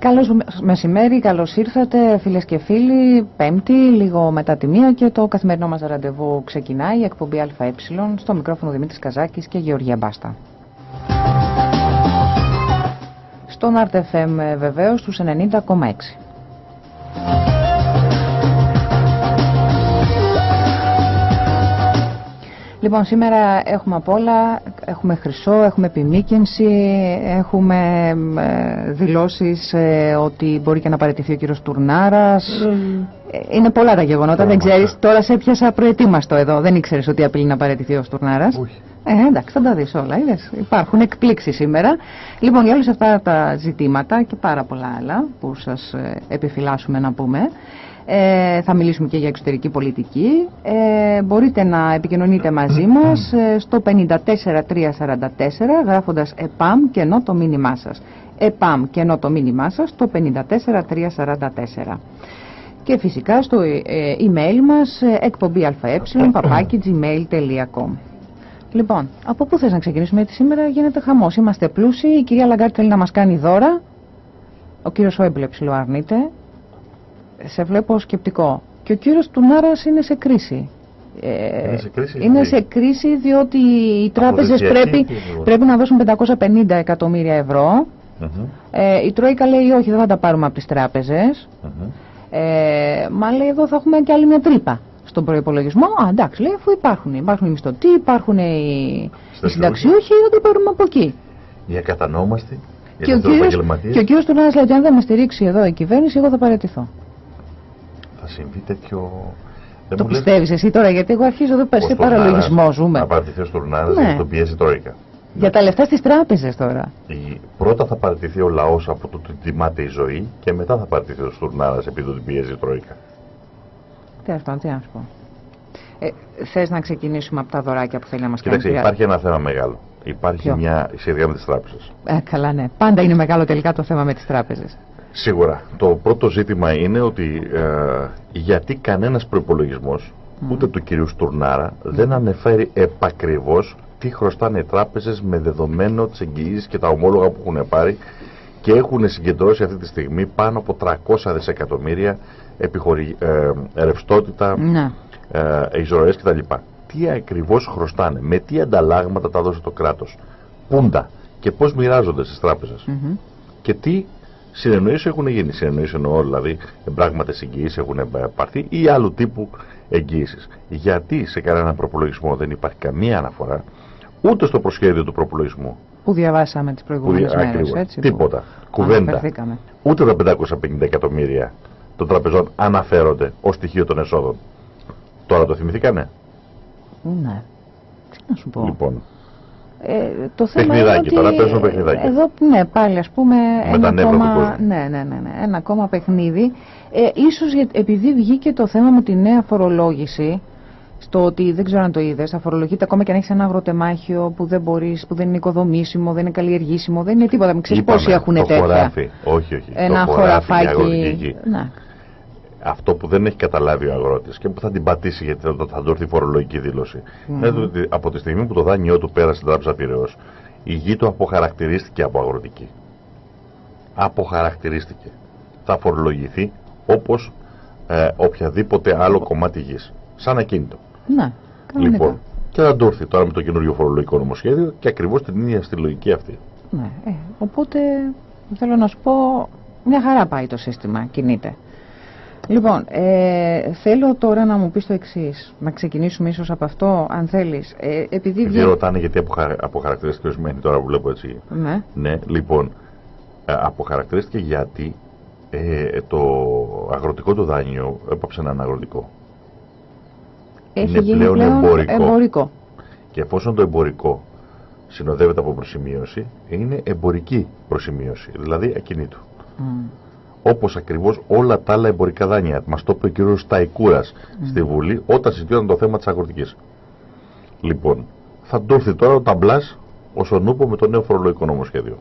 Καλώς μεσημέρι, καλώς ήρθατε φίλες και φίλοι. Πέμπτη, λίγο μετά τη μία και το καθημερινό μας ραντεβού ξεκινάει, η εκπομπή ΑΕ, στο μικρόφωνο Δημήτρης Καζάκης και Γεωργία Μπάστα. Στον RTFM βεβαίως στους 90,6. Λοιπόν, σήμερα έχουμε απ' όλα, έχουμε χρυσό, έχουμε επιμήκυνση, έχουμε ε, δηλώσεις ε, ότι μπορεί και να παραιτηθεί ο κύριος Τουρνάρας. Mm. Είναι πολλά τα γεγονότα, δεν ξέρεις, τώρα σε έπιασα προετοίμαστο εδώ, δεν ήξερες ότι απειλεί να παραιτηθεί ο Τουρνάρας; Όχι. Ε, εντάξει, θα τα δεις όλα, είδες. Υπάρχουν εκπλήξεις σήμερα. Λοιπόν, για όλες αυτά τα ζητήματα και πάρα πολλά άλλα που σας επιφυλάσσουμε να πούμε, ε, θα μιλήσουμε και για εξωτερική πολιτική. Ε, μπορείτε να επικοινωνείτε μαζί μας ε, στο 54344 γράφοντας ΕΠΑΜ και ενώ το μήνυμά σας. ΕΠΑΜ και ενώ το μήνυμά σας στο 54344. Και φυσικά στο ε, email μας εκπομπή αε παπάκι gmail.com Λοιπόν, από πού θες να ξεκινήσουμε γιατί σήμερα γίνεται χαμός. Είμαστε πλούσιοι, η κυρία Λαγκάρτη θέλει να μας κάνει δώρα. Ο κύριος Όεμπλε ψηλοαρνείται σε βλέπω σκεπτικό. Και ο κύριος Τουνάρας είναι σε κρίση. Ε, είναι σε κρίση, είναι σε κρίση διότι οι τράπεζες πρέπει, πρέπει να δώσουν 550 εκατομμύρια ευρώ. ε, η Τρόικα λέει όχι δεν θα τα πάρουμε από τις τράπεζες. ε, μα λέει εδώ θα έχουμε και άλλη μια τρύπα στον προπολογισμό. Α, εντάξει, λέει, αφού υπάρχουν. Υπάρχουν οι μισθωτοί, υπάρχουν οι, οι συνταξιούχοι, θα τα πάρουμε από εκεί. Για κατανόμαστε. Και ο, κύριος, και ο κύριος Τουνάρας λέει ότι αν δεν με στηρίξει εδώ η κυβέρνηση, εγώ θα παραιτηθώ συμβεί τέτοιο. το πιστεύεις εσύ τώρα, γιατί εγώ αρχίζω εδώ σε παραλογισμό ζούμε. Να παρατηθεί ο Τουρνάρα ναι. τον πιέζει Τρόικα. Για τα λεφτά στις τράπεζες τώρα. Η... Πρώτα θα παρατηθεί ο λαός από το ότι τιμάται η ζωή και μετά θα παρατηθεί ο Τουρνάρα επειδή τον πιέζει η Τρόικα. Τέλο πάντων, τι να σου πω. Ε, Θες να ξεκινήσουμε από τα δωράκια που θέλει να μας κάνει. Κοίταξε, υπάρχει ένα θέμα μεγάλο. Υπάρχει Ποιο; μια σχεδιά με τις τράπεζες. Ε, καλά, ναι. Πάντα είναι μεγάλο τελικά το θέμα με τις τράπεζες. Σίγουρα. Το πρώτο ζήτημα είναι ότι ε, γιατί κανένας προϋπολογισμός, ούτε του κυρίου Στουρνάρα, δεν ανεφέρει επακριβώς τι χρωστάνε οι τράπεζες με δεδομένο τις εγγυήσεις και τα ομόλογα που έχουν πάρει και έχουν συγκεντρώσει αυτή τη στιγμή πάνω από 300 δισεκατομμύρια επιχωρη, ε, ρευστότητα, ναι. ε, κτλ. Τι ακριβώς χρωστάνε, με τι ανταλλάγματα τα δώσει το κράτος, πούντα και πώς μοιράζονται στις τράπεζες και τι συνεννοήσει έχουν γίνει. Συνεννοήσεις εννοώ δηλαδή πράγματι εγγυήσεις έχουν πάρθει ή άλλου τύπου εγγύησει. Γιατί σε κανένα προπολογισμό δεν υπάρχει καμία αναφορά ούτε στο προσχέδιο του προπολογισμού. Που διαβάσαμε τις προηγούμενες μέρες. Τίποτα. Κουβέντα. Ούτε τα 550 εκατομμύρια των τραπεζών αναφέρονται ως στοιχείο των εσόδων. Τώρα το θυμηθήκανε; Ναι. Τι να σου πω. Λοιπόν, ε, το θέμα παιχνιδάκι, είναι ότι τώρα παίζουν παιχνιδάκι. Εδώ, ναι, πάλι ας πούμε ένα ακόμα, ναι, ναι, ναι, ναι, ένα ακόμα παιχνίδι. Ε, ίσως επειδή βγήκε το θέμα με τη νέα φορολόγηση, στο ότι δεν ξέρω αν το είδες, θα φορολογείται ακόμα και αν έχεις ένα αγροτεμάχιο που δεν μπορείς, που δεν είναι οικοδομήσιμο, δεν είναι καλλιεργήσιμο, δεν είναι τίποτα. Μην ξέρεις πόσοι έχουν τέτοια. Χωράφι. Όχι, όχι. Ένα το χωραφάκι. Να αυτό που δεν έχει καταλάβει ο αγρότης και που θα την πατήσει γιατί θα, θα του έρθει η φορολογική δήλωση. Mm. Είναι ότι από τη στιγμή που το δάνειό του πέρασε στην τράπεζα Πυραιός, η γη του αποχαρακτηρίστηκε από αγροτική. Αποχαρακτηρίστηκε. Θα φορολογηθεί όπως ε, οποιαδήποτε άλλο κομμάτι γης. Σαν ακίνητο. Ναι. Λοιπόν, και θα το έρθει τώρα με το καινούριο φορολογικό νομοσχέδιο και ακριβώς την ίδια στη λογική αυτή. Ναι. Ε, οπότε θέλω να σου πω, μια χαρά πάει το σύστημα, κινείται. Λοιπόν, ε, θέλω τώρα να μου πεις το εξής. Να ξεκινήσουμε ίσως από αυτό, αν θέλεις. Ε, επειδή Δεν ρωτάνε γιατί αποχαρακτηρίστηκε ορισμένη τώρα που βλέπω έτσι. Ναι. Ναι, λοιπόν, ε, αποχαρακτηρίστηκε γιατί ε, το αγροτικό του δάνειο έπαψε να είναι αγροτικό. Έχει είναι γίνει πλέον, εμπορικό. εμπορικό. Και εφόσον το εμπορικό συνοδεύεται από προσημείωση, είναι εμπορική προσημείωση, δηλαδή ακινήτου. Mm όπως ακριβώς όλα τα άλλα εμπορικά δάνεια. Μας το είπε ο κ. Σταϊκούρας στη Βουλή όταν συζητιόταν το θέμα της αγροτικής. Λοιπόν, θα το έρθει τώρα ο Ταμπλάς όσον ούπω με το νέο φορολογικό νομοσχέδιο.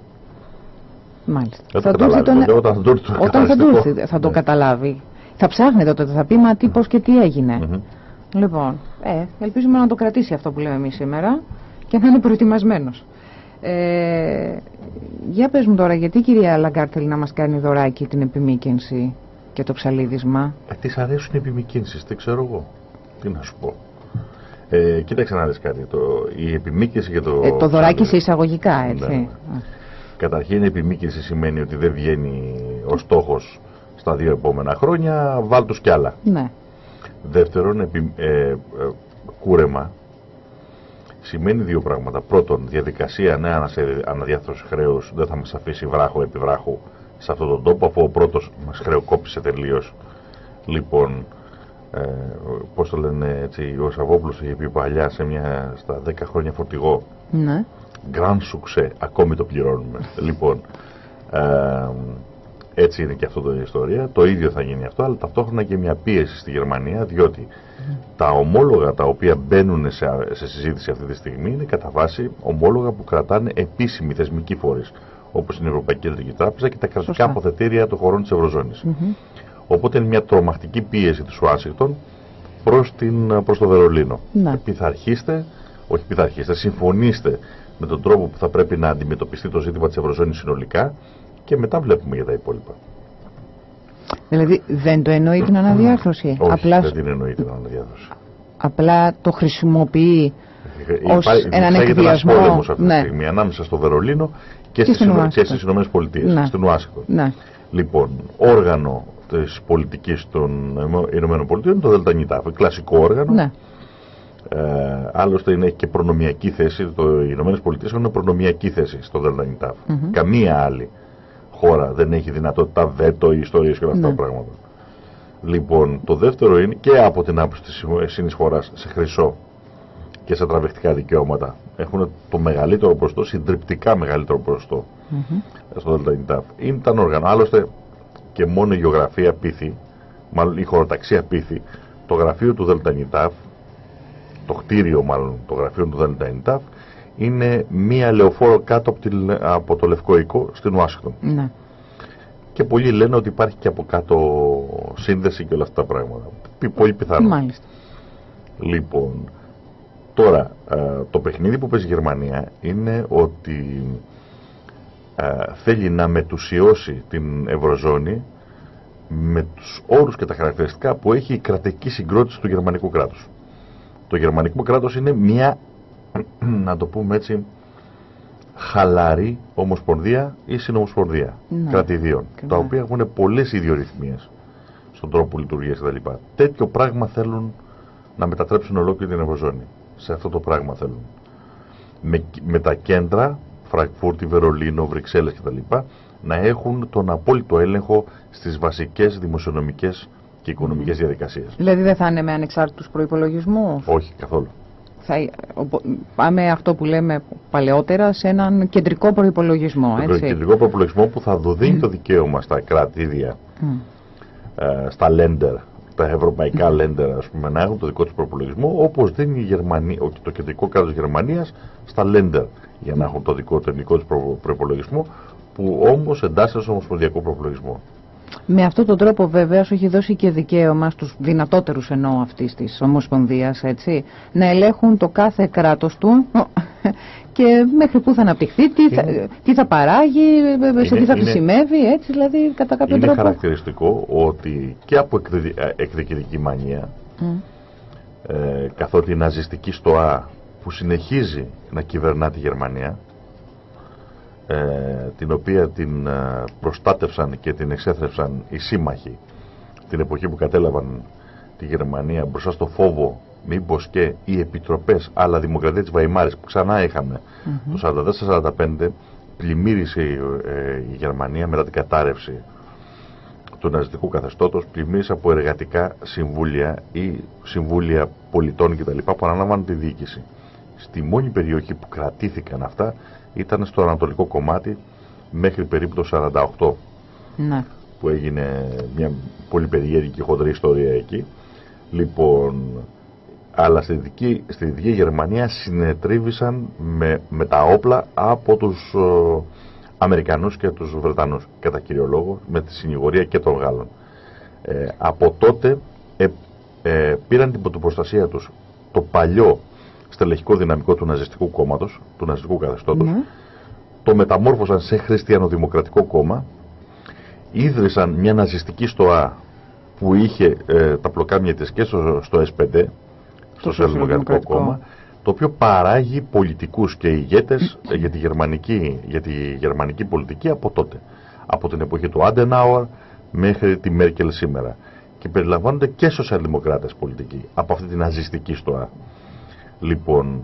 Μάλιστα. θα το καταλάβει, τον... όταν θα το έρθει, όταν θα, το, έρθει, θα το ναι. καταλάβει. Θα ψάχνει τότε, θα πει μα τι, πώς και τι έγινε. Mm -hmm. Λοιπόν, ε, ελπίζουμε να το κρατήσει αυτό που λέμε εμείς σήμερα και να είναι προετοιμασμένος. Ε, για πες μου τώρα, γιατί η κυρία Λαγκάρντ θέλει να μας κάνει δωράκι την επιμήκυνση και το ψαλίδισμα; Ε, της αρέσουν οι επιμηκύνσεις, δεν ξέρω εγώ. Τι να σου πω. Ε, κοίταξε να δεις κάτι. Το, η επιμήκυνση και το... Ε, το δωράκι σε εισαγωγικά, έτσι. Ναι. Καταρχήν η επιμήκυνση σημαίνει ότι δεν βγαίνει ο στόχος στα δύο επόμενα χρόνια, βάλ τους κι άλλα. Ναι. Δεύτερον, επι, ε, ε, κούρεμα σημαίνει δύο πράγματα. Πρώτον, διαδικασία νέα αναδιάθρωση χρέους δεν θα μας αφήσει βράχο επί βράχου σε αυτόν τον τόπο, αφού ο πρώτος μας χρεοκόπησε τελείως. Λοιπόν, ε, πώς το λένε έτσι, ο Σαββόπουλος είχε πει παλιά σε μια, στα 10 χρόνια φορτηγό. Ναι. Grand succès, ακόμη το πληρώνουμε. λοιπόν, ε, έτσι είναι και αυτό το ιστορία. Το ίδιο θα γίνει αυτό, αλλά ταυτόχρονα και μια πίεση στη Γερμανία, διότι τα ομόλογα τα οποία μπαίνουν σε, σε συζήτηση αυτή τη στιγμή είναι κατά βάση ομόλογα που κρατάνε επίσημοι θεσμικοί φορείς, όπως είναι η Ευρωπαϊκή Κεντρική Τράπεζα και τα κρατικά αποθετήρια των χωρών της Ευρωζώνης. Οπότε είναι μια τρομακτική πίεση του Ουάσιγκτον προς προς το Βερολίνο. Ναι. Πειθαρχήστε, όχι πειθαρχήστε, συμφωνήστε με τον τρόπο που θα πρέπει να αντιμετωπιστεί το ζήτημα της Ευρωζώνης συνολικά και μετά βλέπουμε για τα υπόλοιπα. Δηλαδή δεν το εννοεί την αναδιάρθρωση. Όχι, Απλά... δεν την εννοεί την αναδιάρθρωση. Απλά το χρησιμοποιεί ε, ως έναν εκβιασμό. Υπάρχει αυτή ναι. τη στιγμή ανάμεσα στο Βερολίνο και, και, στις, Ηνωμένες Πολιτείες, ναι. στην Ουάσιγκτον. Ναι. Λοιπόν, όργανο της πολιτικής των Ηνωμένων Πολιτείων, το ΔΝΤ, κλασικό όργανο. Ναι. Ε, άλλωστε είναι και προνομιακή θέση, το, οι Ηνωμένες Πολιτείες έχουν προνομιακή θέση στο ΔΝΤ. Mm -hmm. Καμία άλλη χώρα δεν έχει δυνατότητα βέτο ή ιστορίες και όλα αυτά τα ναι. πράγματα. Λοιπόν, το δεύτερο είναι και από την άποψη της συνεισφορά σε χρυσό και σε τραβηχτικά δικαιώματα. Έχουν το μεγαλύτερο ποσοστό, συντριπτικά μεγαλύτερο ποσοστό mm -hmm. στο ΔΕΛΤΑ Ήταν όργανο. Άλλωστε και μόνο η γεωγραφία πίθη, μάλλον η χωροταξία πίθη, το γραφείο του ΔΕΛΤΑ το κτίριο μάλλον, το γραφείο του ΔΕΛΤΑ είναι μία λεωφόρο κάτω από, τη, από το Λευκό Οικό στην Ουάσιγκτον. Ναι. Και πολλοί λένε ότι υπάρχει και από κάτω σύνδεση και όλα αυτά τα πράγματα. Πολύ πιθανό. Μάλιστα. Λοιπόν, τώρα ε, το παιχνίδι που παίζει η Γερμανία είναι ότι ε, θέλει να μετουσιώσει την Ευρωζώνη με τους όρους και τα χαρακτηριστικά που έχει η κρατική συγκρότηση του γερμανικού κράτους. Το γερμανικό κράτος είναι μια να το πούμε έτσι, χαλαρή ομοσπονδία ή συνομοσπονδία ναι. κρατηδίων, τα οποία έχουν πολλές ιδιορυθμίες στον τρόπο που λειτουργεί κτλ. Τέτοιο πράγμα θέλουν να μετατρέψουν ολόκληρη την Ευρωζώνη. Σε αυτό το πράγμα θέλουν. Με, με τα κέντρα, Φραγκφούρτη, Βερολίνο, Βρυξέλλες κτλ. να έχουν τον απόλυτο έλεγχο στις βασικές δημοσιονομικές και οικονομικές mm. διαδικασίες. Δηλαδή δεν θα είναι με ανεξάρτητους προϋπολογισμούς; Όχι, καθόλου θα, πάμε αυτό που λέμε παλαιότερα σε έναν κεντρικό προϋπολογισμό. Έτσι. Κεντρικό προϋπολογισμό που θα δίνει το δικαίωμα στα κρατήδια, ε, στα lender, τα ευρωπαϊκά lender ας πούμε, να έχουν το δικό τους προπολογισμό όπως δίνει η Γερμανία, το κεντρικό κράτος Γερμανίας στα lender για να έχουν το δικό, το δικό τους προπολογισμό που όμως εντάσσεται στο ομοσπονδιακό προπολογισμό. Με αυτόν τον τρόπο βέβαια σου έχει δώσει και δικαίωμα στους δυνατότερους εννοώ αυτής της Ομοσπονδίας έτσι, να ελέγχουν το κάθε κράτος του και μέχρι πού θα αναπτυχθεί, τι, θα, τι θα παράγει, σε τι θα χρησιμεύει, έτσι δηλαδή κατά κάποιο είναι τρόπο. Είναι χαρακτηριστικό ότι και από εκδικητική μανία mm. ε, καθότι η ναζιστική στοά που συνεχίζει να κυβερνά τη Γερμανία ε, την οποία την ε, προστάτευσαν και την εξέθρεψαν οι σύμμαχοι την εποχή που κατέλαβαν τη Γερμανία μπροστά στο φόβο μήπως και οι επιτροπές αλλά δημοκρατία της Βαϊμάρης που ξανά είχαμε το 44-45 πλημμύρισε ε, η Γερμανία μετά την κατάρρευση του ναζιστικού καθεστώτος πλημμύρισε από εργατικά συμβούλια ή συμβούλια πολιτών κτλ. που αναλάμβαναν τη διοίκηση. Στη μόνη περιοχή που κρατήθηκαν αυτά ήταν στο ανατολικό κομμάτι μέχρι περίπου το 48 ναι. που έγινε μια πολύ περίεργη και χοντρή ιστορία εκεί. Λοιπόν αλλά στη δική, στη δική Γερμανία συνετρίβησαν με, με τα όπλα από τους ε, Αμερικανούς και τους Βρετανούς κατά κύριο λόγο με τη συνηγορία και των Γάλλων. Ε, από τότε ε, ε, πήραν την προστασία τους το παλιό στελεχικό δυναμικό του ναζιστικού κόμματος, του ναζιστικού καθεστώτος, ναι. το μεταμόρφωσαν σε χριστιανοδημοκρατικό κόμμα, ίδρυσαν μια ναζιστική στοά που είχε ε, τα πλοκάμια της και στο, στο S5, στο Σοσιαλδημοκρατικό Κόμμα, το οποίο παράγει πολιτικούς και ηγέτες για τη, γερμανική, για τη γερμανική πολιτική από τότε. Από την εποχή του Άντενάουαρ μέχρι τη Μέρκελ σήμερα. Και περιλαμβάνονται και σοσιαλδημοκράτες πολιτικοί από αυτή την ναζιστική στοά. Λοιπόν,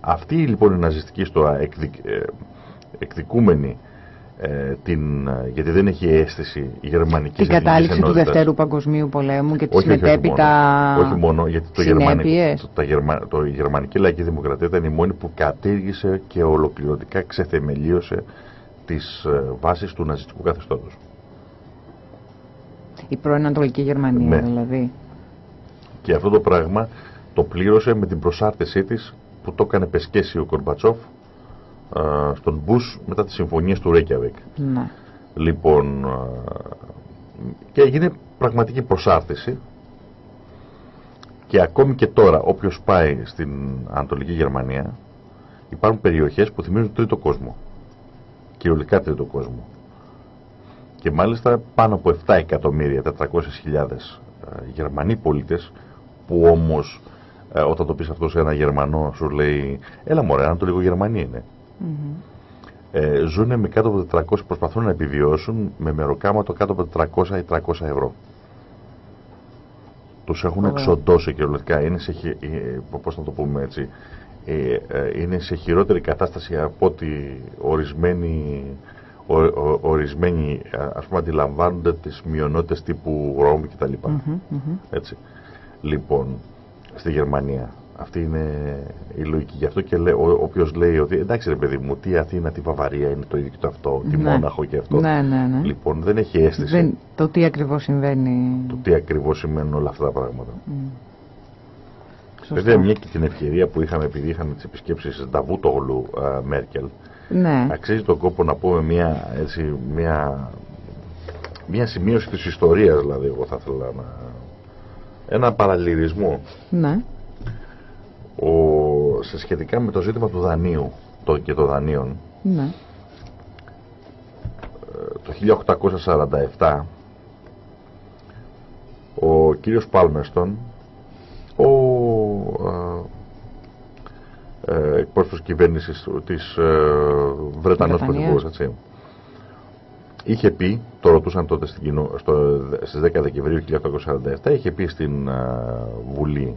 αυτή λοιπόν η ναζιστική στοά εκδικ, ε, εκδικούμενη ε, την, γιατί δεν έχει αίσθηση η γερμανική Την κατάληξη του Δευτέρου Παγκοσμίου Πολέμου και τη μετέπειτα όχι, όχι μόνο, γιατί το, γερμανικό, το, γερμα, το, η Γερμανική Λαϊκή Δημοκρατία ήταν η μόνη που κατήργησε και ολοκληρωτικά ξεθεμελίωσε τις ε, βάσεις του ναζιστικού καθεστώτος. Η πρώην Ανατολική Γερμανία ναι. δηλαδή. Και αυτό το πράγμα το πλήρωσε με την προσάρτησή της που το έκανε πεσκέση ο Κορμπατσόφ στον Μπούς μετά τις συμφωνίες του Ρέκιαβικ. Ναι. Λοιπόν, και έγινε πραγματική προσάρτηση και ακόμη και τώρα όποιος πάει στην Ανατολική Γερμανία υπάρχουν περιοχές που θυμίζουν τρίτο κόσμο. Κυριολεκτικά τρίτο κόσμο. Και μάλιστα πάνω από 7 εκατομμύρια, 400.000 Γερμανοί πολίτες που όμως ε, όταν το πεις αυτό σε ένα Γερμανό σου λέει έλα μωρέ, αν το λίγο Γερμανία είναι. Mm ε, ζουν με κάτω από 400, προσπαθούν να επιβιώσουν με μεροκάματο κάτω από 400 ή 300 ευρώ. Τους έχουν εξοντώσει κυριολεκτικά. Είναι σε, ε, πώς να το πούμε έτσι, ε, ε, είναι σε χειρότερη κατάσταση από ότι ορισμένοι, ο, ο, ορισμένοι ας πούμε αντιλαμβάνονται τις μειονότητες τύπου Ρώμη κτλ. Mm -hmm, Έτσι. Λοιπόν, στη Γερμανία αυτή είναι η λογική. Γι' αυτό και όποιος λέει ότι εντάξει ρε παιδί μου, τι Αθήνα, τι Βαβαρία είναι το ίδιο και το αυτό, τι ναι. Μόναχο και αυτό. Ναι, ναι, ναι. Λοιπόν, δεν έχει αίσθηση. Δεν, το τι ακριβώς συμβαίνει. Το τι ακριβώς σημαίνουν όλα αυτά τα πράγματα. Mm. Βέβαια, μια και την ευκαιρία που είχαμε, επειδή είχαμε τις επισκέψεις Νταβούτογλου Μέρκελ, ναι. αξίζει τον κόπο να πούμε μια, έτσι, μια, μια σημείωση της ιστορίας, δηλαδή, εγώ θα ήθελα να. Ένα παραλληλισμό. Ναι ο, σε σχετικά με το ζήτημα του δανείου το, και των δανείων ναι. το 1847 ο κύριος Πάλμεστον ο ε, εκπρόσωπος κυβέρνησης της ε, Βρετανός Πρωθυπουργός έτσι είχε πει, το ρωτούσαν τότε στην κοινό, στο, στις 10 Δεκεμβρίου 1847 είχε πει στην Βουλή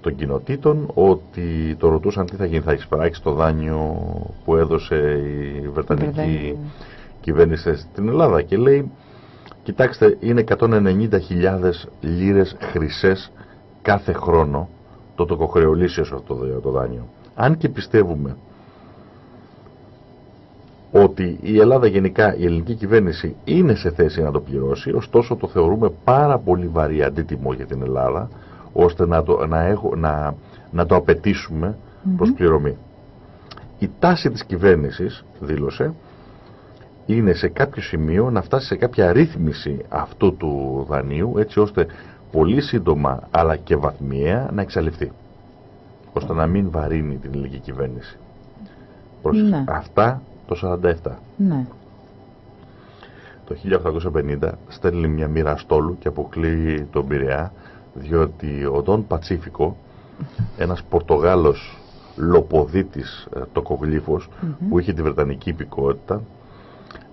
των κοινοτήτων ότι το ρωτούσαν τι θα γίνει, θα εξυπράξει το δάνειο που έδωσε η Βρετανική κυβέρνηση στην Ελλάδα και λέει κοιτάξτε είναι 190.000 λίρες χρυσές κάθε χρόνο το τοκοχρεωλήσιος αυτό το δάνειο. Αν και πιστεύουμε ότι η Ελλάδα γενικά, η ελληνική κυβέρνηση είναι σε θέση να το πληρώσει, ωστόσο το θεωρούμε πάρα πολύ βαρύ αντίτιμο για την Ελλάδα, ώστε να το, να έχω, να, να το απαιτήσουμε mm προς πληρωμή. Η τάση της κυβέρνησης, δήλωσε, είναι σε κάποιο σημείο να φτάσει σε κάποια ρύθμιση αυτού του δανείου έτσι ώστε πολύ σύντομα αλλά και βαθμιαία να εξαλειφθεί ώστε να μην βαρύνει την ελληνική κυβέρνηση. Ναι. Αυτά το 47. Ναι. Το 1850 στέλνει μια μοίρα στόλου και αποκλείει τον Πειραιά διότι ο Δον Πατσίφικο, ένας Πορτογάλος λοποδίτης ε, τοκογλύφος που είχε τη Βρετανική υπηκότητα,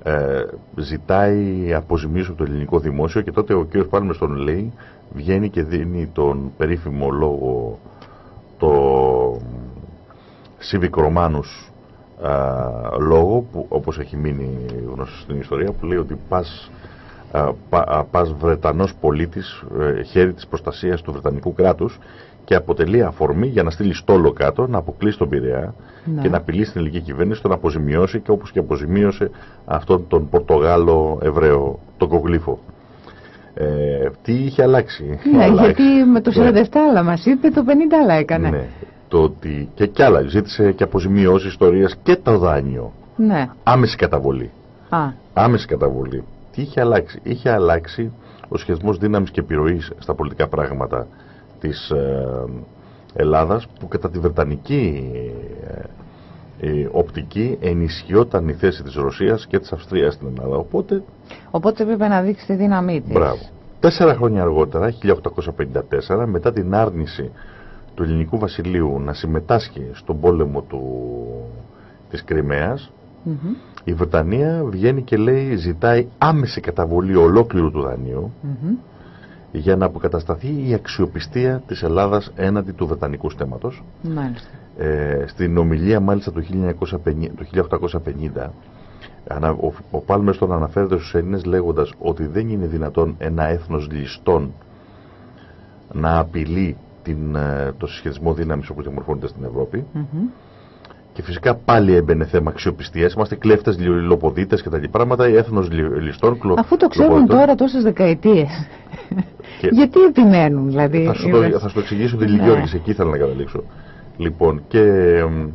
ε, ζητάει αποζημίωση από το ελληνικό δημόσιο και τότε ο κ. Πάλμερ τον λέει, βγαίνει και δίνει τον περίφημο λόγο το Civic Romanus λόγο που όπως έχει μείνει γνωστό στην ιστορία που λέει ότι πας πας Βρετανός πολίτης ε, χέρι της προστασίας του Βρετανικού κράτους και αποτελεί αφορμή για να στείλει στόλο κάτω, να αποκλείσει τον Πειραιά ναι. και να απειλήσει την ελληνική κυβέρνηση, τον αποζημιώσει και όπως και αποζημίωσε αυτόν τον Πορτογάλο Εβραίο, τον Κογλίφο. Ε, τι είχε αλλάξει; Ναι, γιατί με το 47 ναι. άλλα μας είπε, το 50 άλλα έκανε. Ναι, το ότι και κι άλλα ζήτησε και αποζημιώσει ιστορίας και το δάνειο. Ναι. Άμεση καταβολή. Α. Άμεση καταβολή. Τι είχε αλλάξει; Είχε αλλάξει ο σχεσμός δύναμης και επιρροής στα πολιτικά πράγματα της ε, Ελλάδας που κατά τη Βρετανική η οπτική ενισχυόταν η θέση της Ρωσίας και της Αυστρίας στην Ελλάδα. Οπότε, Οπότε έπρεπε να δείξει τη δύναμή της. μπράβο. Τέσσερα χρόνια αργότερα, 1854, μετά την άρνηση του ελληνικού βασιλείου να συμμετάσχει στον πόλεμο του, της Κρυμαίας, Μμμ, η Βρετανία βγαίνει και λέει ζητάει άμεση καταβολή ολόκληρου του δανείου μμμ. για να αποκατασταθεί η αξιοπιστία της Ελλάδας έναντι του Βρετανικού στέματος. Μάλιστα. Ε, στην ομιλία μάλιστα του, 1950, του 1850 ανα- ο, ο Πάλμερς τον αναφέρεται στους Έλληνες λέγοντας ότι δεν είναι δυνατόν ένα έθνος ληστών να απειλεί την, ε, το συσχετισμό δύναμης όπως διαμορφώνεται στην Ευρώπη Μμμ. και φυσικά πάλι έμπαινε θέμα αξιοπιστίας είμαστε κλέφτες, λιλοποδίτες και τα λοιπά πράγματα η έθνος λι- ληστών κλο- Αφού το ξέρουν λοποδιτών. τώρα τόσες δεκαετίες. Και- Γιατί επιμένουν, δηλαδή. Θα σου, είδες. το, θα σου το εξηγήσω τη Ναι. Λιγιώργης, εκεί ήθελα να καταλήξω. Λοιπόν, και εμ,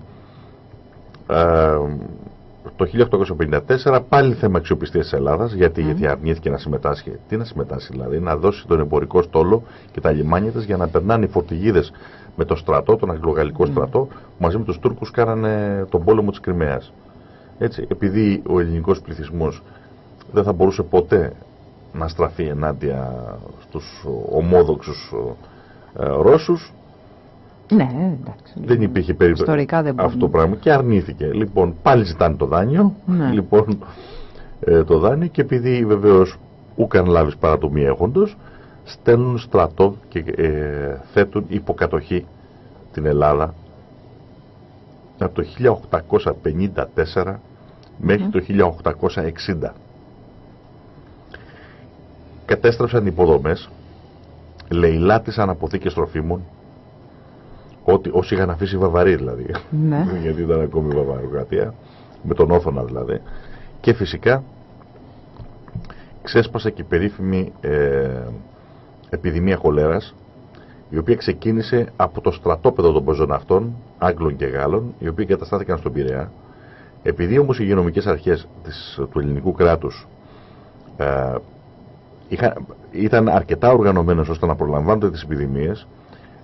ε, το 1854 πάλι θέμα αξιοπιστίας της Ελλάδας, γιατί, γιατί αρνήθηκε να συμμετάσχει. Τι να συμμετάσχει, δηλαδή, να δώσει τον εμπορικό στόλο και τα λιμάνια της για να περνάνε οι φορτηγίδες με το στρατό, τον αγγλογαλλικό στρατό, που μαζί με τους Τούρκους κάνανε τον πόλεμο της Κρυμαίας. Έτσι, επειδή ο ελληνικός πληθυσμός δεν θα μπορούσε ποτέ να στραφεί ενάντια στους ομόδοξους ε, Ρώσους Ναι, εντάξει. δεν υπήρχε περίπτωση Ιστορικά δεν αυτό το μπορούμε. πράγμα και αρνήθηκε. Λοιπόν, πάλι ζητάνε το δάνειο. Ναι. Λοιπόν, ε, το δάνειο και επειδή βεβαίως ούκαν λάβεις παρά το μη έχοντος, στέλνουν στρατό και ε, θέτουν υποκατοχή την Ελλάδα από το 1854 μέχρι το 1860. Κατέστρεψαν υποδομές, λαιλάτισαν αποθήκες τροφίμων, ότι όσοι είχαν αφήσει βαβαροί δηλαδή, Ναι. γιατί ήταν ακόμη βαβαροκρατία, με τον Όθωνα δηλαδή, και φυσικά ξέσπασε και η περίφημη ε, επιδημία χολέρας, η οποία ξεκίνησε από το στρατόπεδο των πεζοναυτών, Άγγλων και Γάλλων, οι οποίοι καταστάθηκαν στον Πειραιά. Επειδή όμως οι υγειονομικές αρχές της, του ελληνικού κράτους ε, είχαν, ήταν αρκετά οργανωμένες ώστε να προλαμβάνονται τις επιδημίες,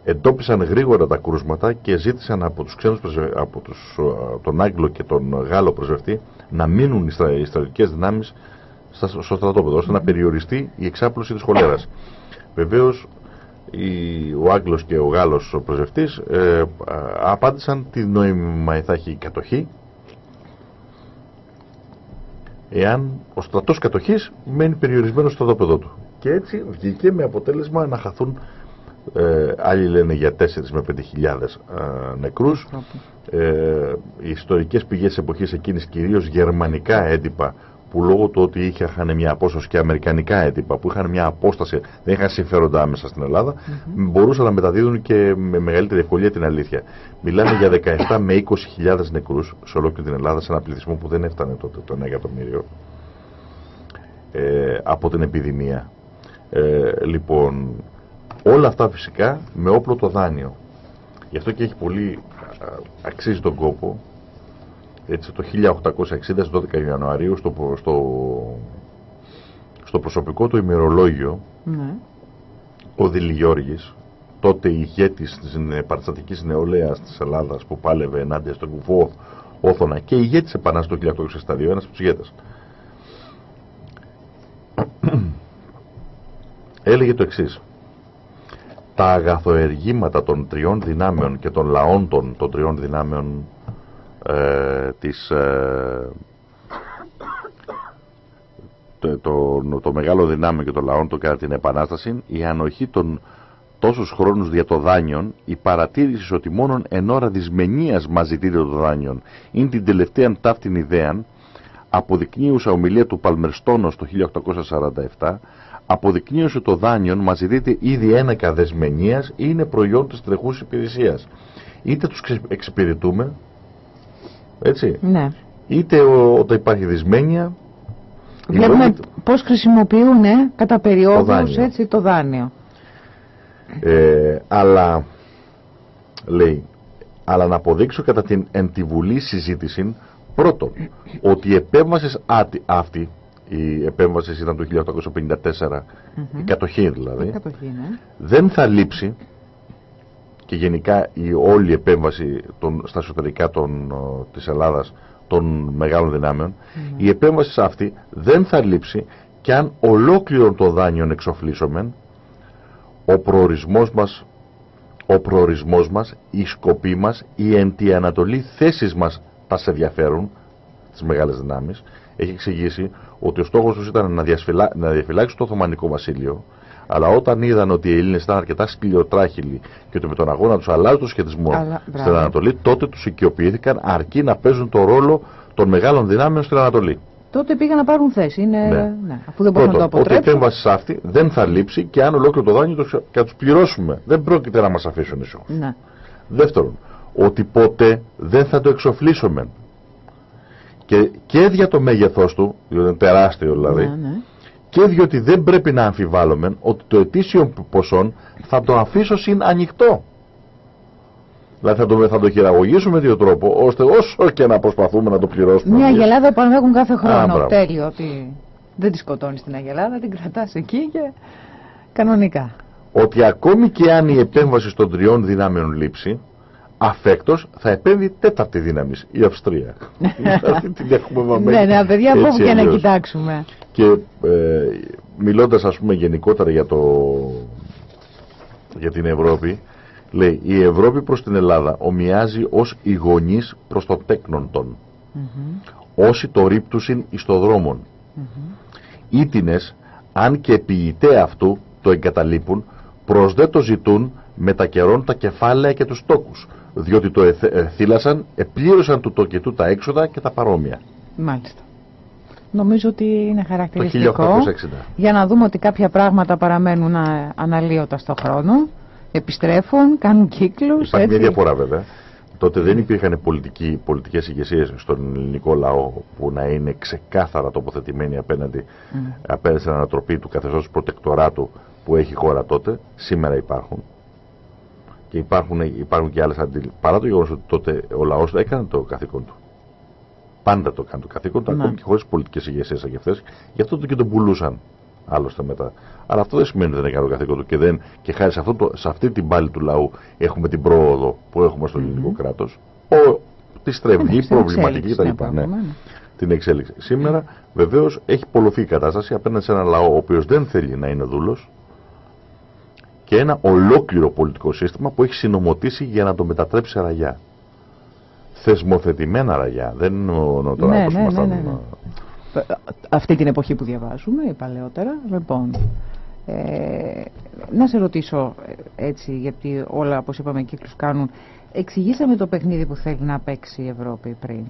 εντόπισαν γρήγορα τα κρούσματα και ζήτησαν από τους ξένους πρεσβε- από τους, ε, τον Άγγλο και τον Γάλλο πρεσβευτή να μείνουν οι, στρα, οι στρατιωτικές δυνάμεις στα, στο στρατόπεδο ώστε να περιοριστεί η εξάπλωση της χολέρας. Βεβαίως η- ο Άγγλος και ο Γάλλος ο πρεσβευτής ε, α, απάντησαν τι νόημα θα έχει η κατοχή εάν ο στρατός κατοχής μένει περιορισμένος στο στρατόπεδο του. Και έτσι βγήκε με αποτέλεσμα να χαθούν ε, άλλοι λένε για 4 με 5 χιλιάδες ε, νεκρούς ε, οι ιστορικές πηγές της εποχής εκείνης κυρίως γερμανικά έντυπα που λόγω του ότι είχαν μια απόσταση και αμερικανικά έντυπα που είχαν μια απόσταση, δεν είχαν συμφέροντα άμεσα στην Ελλάδα, μπορούσαν να μεταδίδουν και με μεγαλύτερη ευκολία την αλήθεια. Μιλάμε για 17 με 20 νεκρούς σε ολόκληρη την Ελλάδα, σε ένα πληθυσμό που δεν έφτανε τότε το 1 εκατομμύριο ε, από την επιδημία. Ε, λοιπόν, όλα αυτά φυσικά με όπλο το δάνειο. Γι' αυτό και έχει πολύ α, αξίζει τον κόπο έτσι το 1860 στις 12 Ιανουαρίου στο, προ- στο, στο προσωπικό του ημερολόγιο Ναι. ο Δηλιγιώργης τότε ηγέτης της νε- παραστατικής νεολαίας της Ελλάδας που πάλευε ενάντια στον κουφό Όθωνα και ηγέτης επανάστασης του 1862 ένας από τους ηγέτες έλεγε το εξής τα αγαθοεργήματα των τριών δυνάμεων και των λαών των, των τριών δυνάμεων ε, της, ε, το, το, το μεγάλο δυνάμει και των λαών του κατά την Επανάσταση, η ανοχή των τόσους χρόνους δια το δάνειον, η παρατήρηση ότι μόνον εν ώρα δυσμενίας μας ζητείται το δάνειον, είναι την τελευταία ταύτην ιδέα, αποδεικνύουσα ομιλία του Παλμερστόνος το 1847, αποδεικνύωσε το δάνειον μας ζητείται ήδη ένακα δεσμενίας ή είναι προϊόν της τρεχούς υπηρεσίας. Είτε τους ξε- εξυπηρετούμε, έτσι, ναι. είτε ο- όταν υπάρχει δυσμένεια, οι Βλέπουμε λόγοι- πώς χρησιμοποιούν ε, κατά περιόδους δάνειο. έτσι, το δάνειο. Ε, αλλά λέει αλλά να αποδείξω κατά την εν τη Βουλή συζήτηση πρώτον ότι η επέμβαση άτι- αυτή η επέμβαση ήταν το 1854 η κατοχή δηλαδή Κατοχή, ναι. δεν θα λείψει και γενικά η όλη επέμβαση των, στα εσωτερικά των, της Ελλάδας των μεγάλων δυνάμεων, η επέμβαση σε αυτή δεν θα λείψει και αν ολόκληρο το δάνειο εξοφλήσομεν, ο προορισμός μας, ο προορισμός μας, η σκοπή μας, η εντιανατολή θέσεις μας τα σε ενδιαφέρουν, τις μεγάλες δυνάμεις, έχει εξηγήσει ότι ο στόχος τους ήταν να, να διαφυλάξει το Οθωμανικό Βασίλειο, αλλά όταν είδαν ότι οι Έλληνες ήταν αρκετά σκληροτράχυλοι και ότι με τον αγώνα τους αλλάζουν το σχετισμό στην Ανατολή, τότε τους οικειοποιήθηκαν αρκεί να παίζουν το ρόλο των μεγάλων δυνάμεων στην Ανατολή. Τότε πήγαν να πάρουν θέση. Είναι... Ναι. Ναι. Αφού δεν μπορούν να το αποτρέψουν. Ότι η επέμβαση αυτή δεν θα λείψει και αν ολόκληρο το δάνειο το... και τους πληρώσουμε. Δεν πρόκειται να μας αφήσουν ίσο. Ναι. Δεύτερον, ότι ποτέ δεν θα το εξοφλήσουμε. Και, και για το μέγεθός του, διότι είναι τεράστιο δηλαδή, ναι, ναι και διότι δεν πρέπει να αμφιβάλλουμε ότι το ετήσιο ποσό θα το αφήσω συν ανοιχτό. Δηλαδή θα το, θα το χειραγωγήσουμε με δύο τρόπο, ώστε όσο και να προσπαθούμε να το πληρώσουμε. Μια αγελάδα που έχουν κάθε χρόνο. Α, τέλειο. Ότι δεν τη σκοτώνεις την αγελάδα, την κρατάς εκεί και κανονικά. Ότι ακόμη και αν η επέμβαση των τριών δυνάμεων λείψει, αφέκτος θα επέμβει τέταρτη δύναμης, η Αυστρία. δηλαδή την έχουμε Ναι, ναι, παιδιά, από και να κοιτάξουμε. Και ε, μιλώντας ας πούμε γενικότερα για, το, για την Ευρώπη, λέει η Ευρώπη προς την Ελλάδα ομοιάζει ως οι γονείς προς το τέκνον των. Όσοι το ρίπτουσιν εις το δρόμον. Ήτινες, αν και ποιητέ αυτού το εγκαταλείπουν, προς δε το ζητούν με τα καιρών τα κεφάλαια και τους τόκους διότι το εθήλασαν, επλήρωσαν του το και του τα έξοδα και τα παρόμοια. Μάλιστα. Νομίζω ότι είναι χαρακτηριστικό για να δούμε ότι κάποια πράγματα παραμένουν αναλύωτα στον χρόνο, επιστρέφουν, κάνουν κύκλους. Υπάρχει μια διαφορά βέβαια. Τότε δεν υπήρχαν πολιτικοί, πολιτικές ηγεσίες στον ελληνικό λαό που να είναι ξεκάθαρα τοποθετημένοι απέναντι, mm. απέναντι στην ανατροπή του καθεστώτος προτεκτοράτου που έχει χώρα τότε. Σήμερα υπάρχουν και υπάρχουν, υπάρχουν και άλλες αντίληψει. Παρά το γεγονός ότι τότε ο λαός έκανε το καθήκον του. Πάντα το έκανε το καθήκον του, ναι. ακόμη και χωρίς πολιτικές ηγεσίες σαν και αυτές. Γι' αυτό το και τον πουλούσαν άλλωστε μετά. Αλλά αυτό δεν σημαίνει ότι δεν έκανε το καθήκον του και, δεν, και χάρη σε, αυτό το, σε αυτή την πάλη του λαού έχουμε την πρόοδο που έχουμε στο ελληνικό mm -hmm. κράτο. Τη στρεβλή, προβληματική κτλ. Ναι, ναι. Την εξέλιξη. Σήμερα βεβαίως έχει πολλωθεί η κατάσταση απέναντι σε ένα λαό ο οποίος δεν θέλει να είναι δούλος, και ένα ολόκληρο πολιτικό σύστημα που έχει συνομωτήσει για να το μετατρέψει σε ραγιά. Θεσμοθετημένα ραγιά. Δεν εννοώ τώρα ναι, ναι, ναι, ναι, Αυτή την εποχή που διαβάζουμε, η παλαιότερα. Λοιπόν, ε, να σε ρωτήσω ε, έτσι, γιατί όλα όπως είπαμε κύκλους κάνουν. Εξηγήσαμε το παιχνίδι που θέλει να παίξει η Ευρώπη πριν.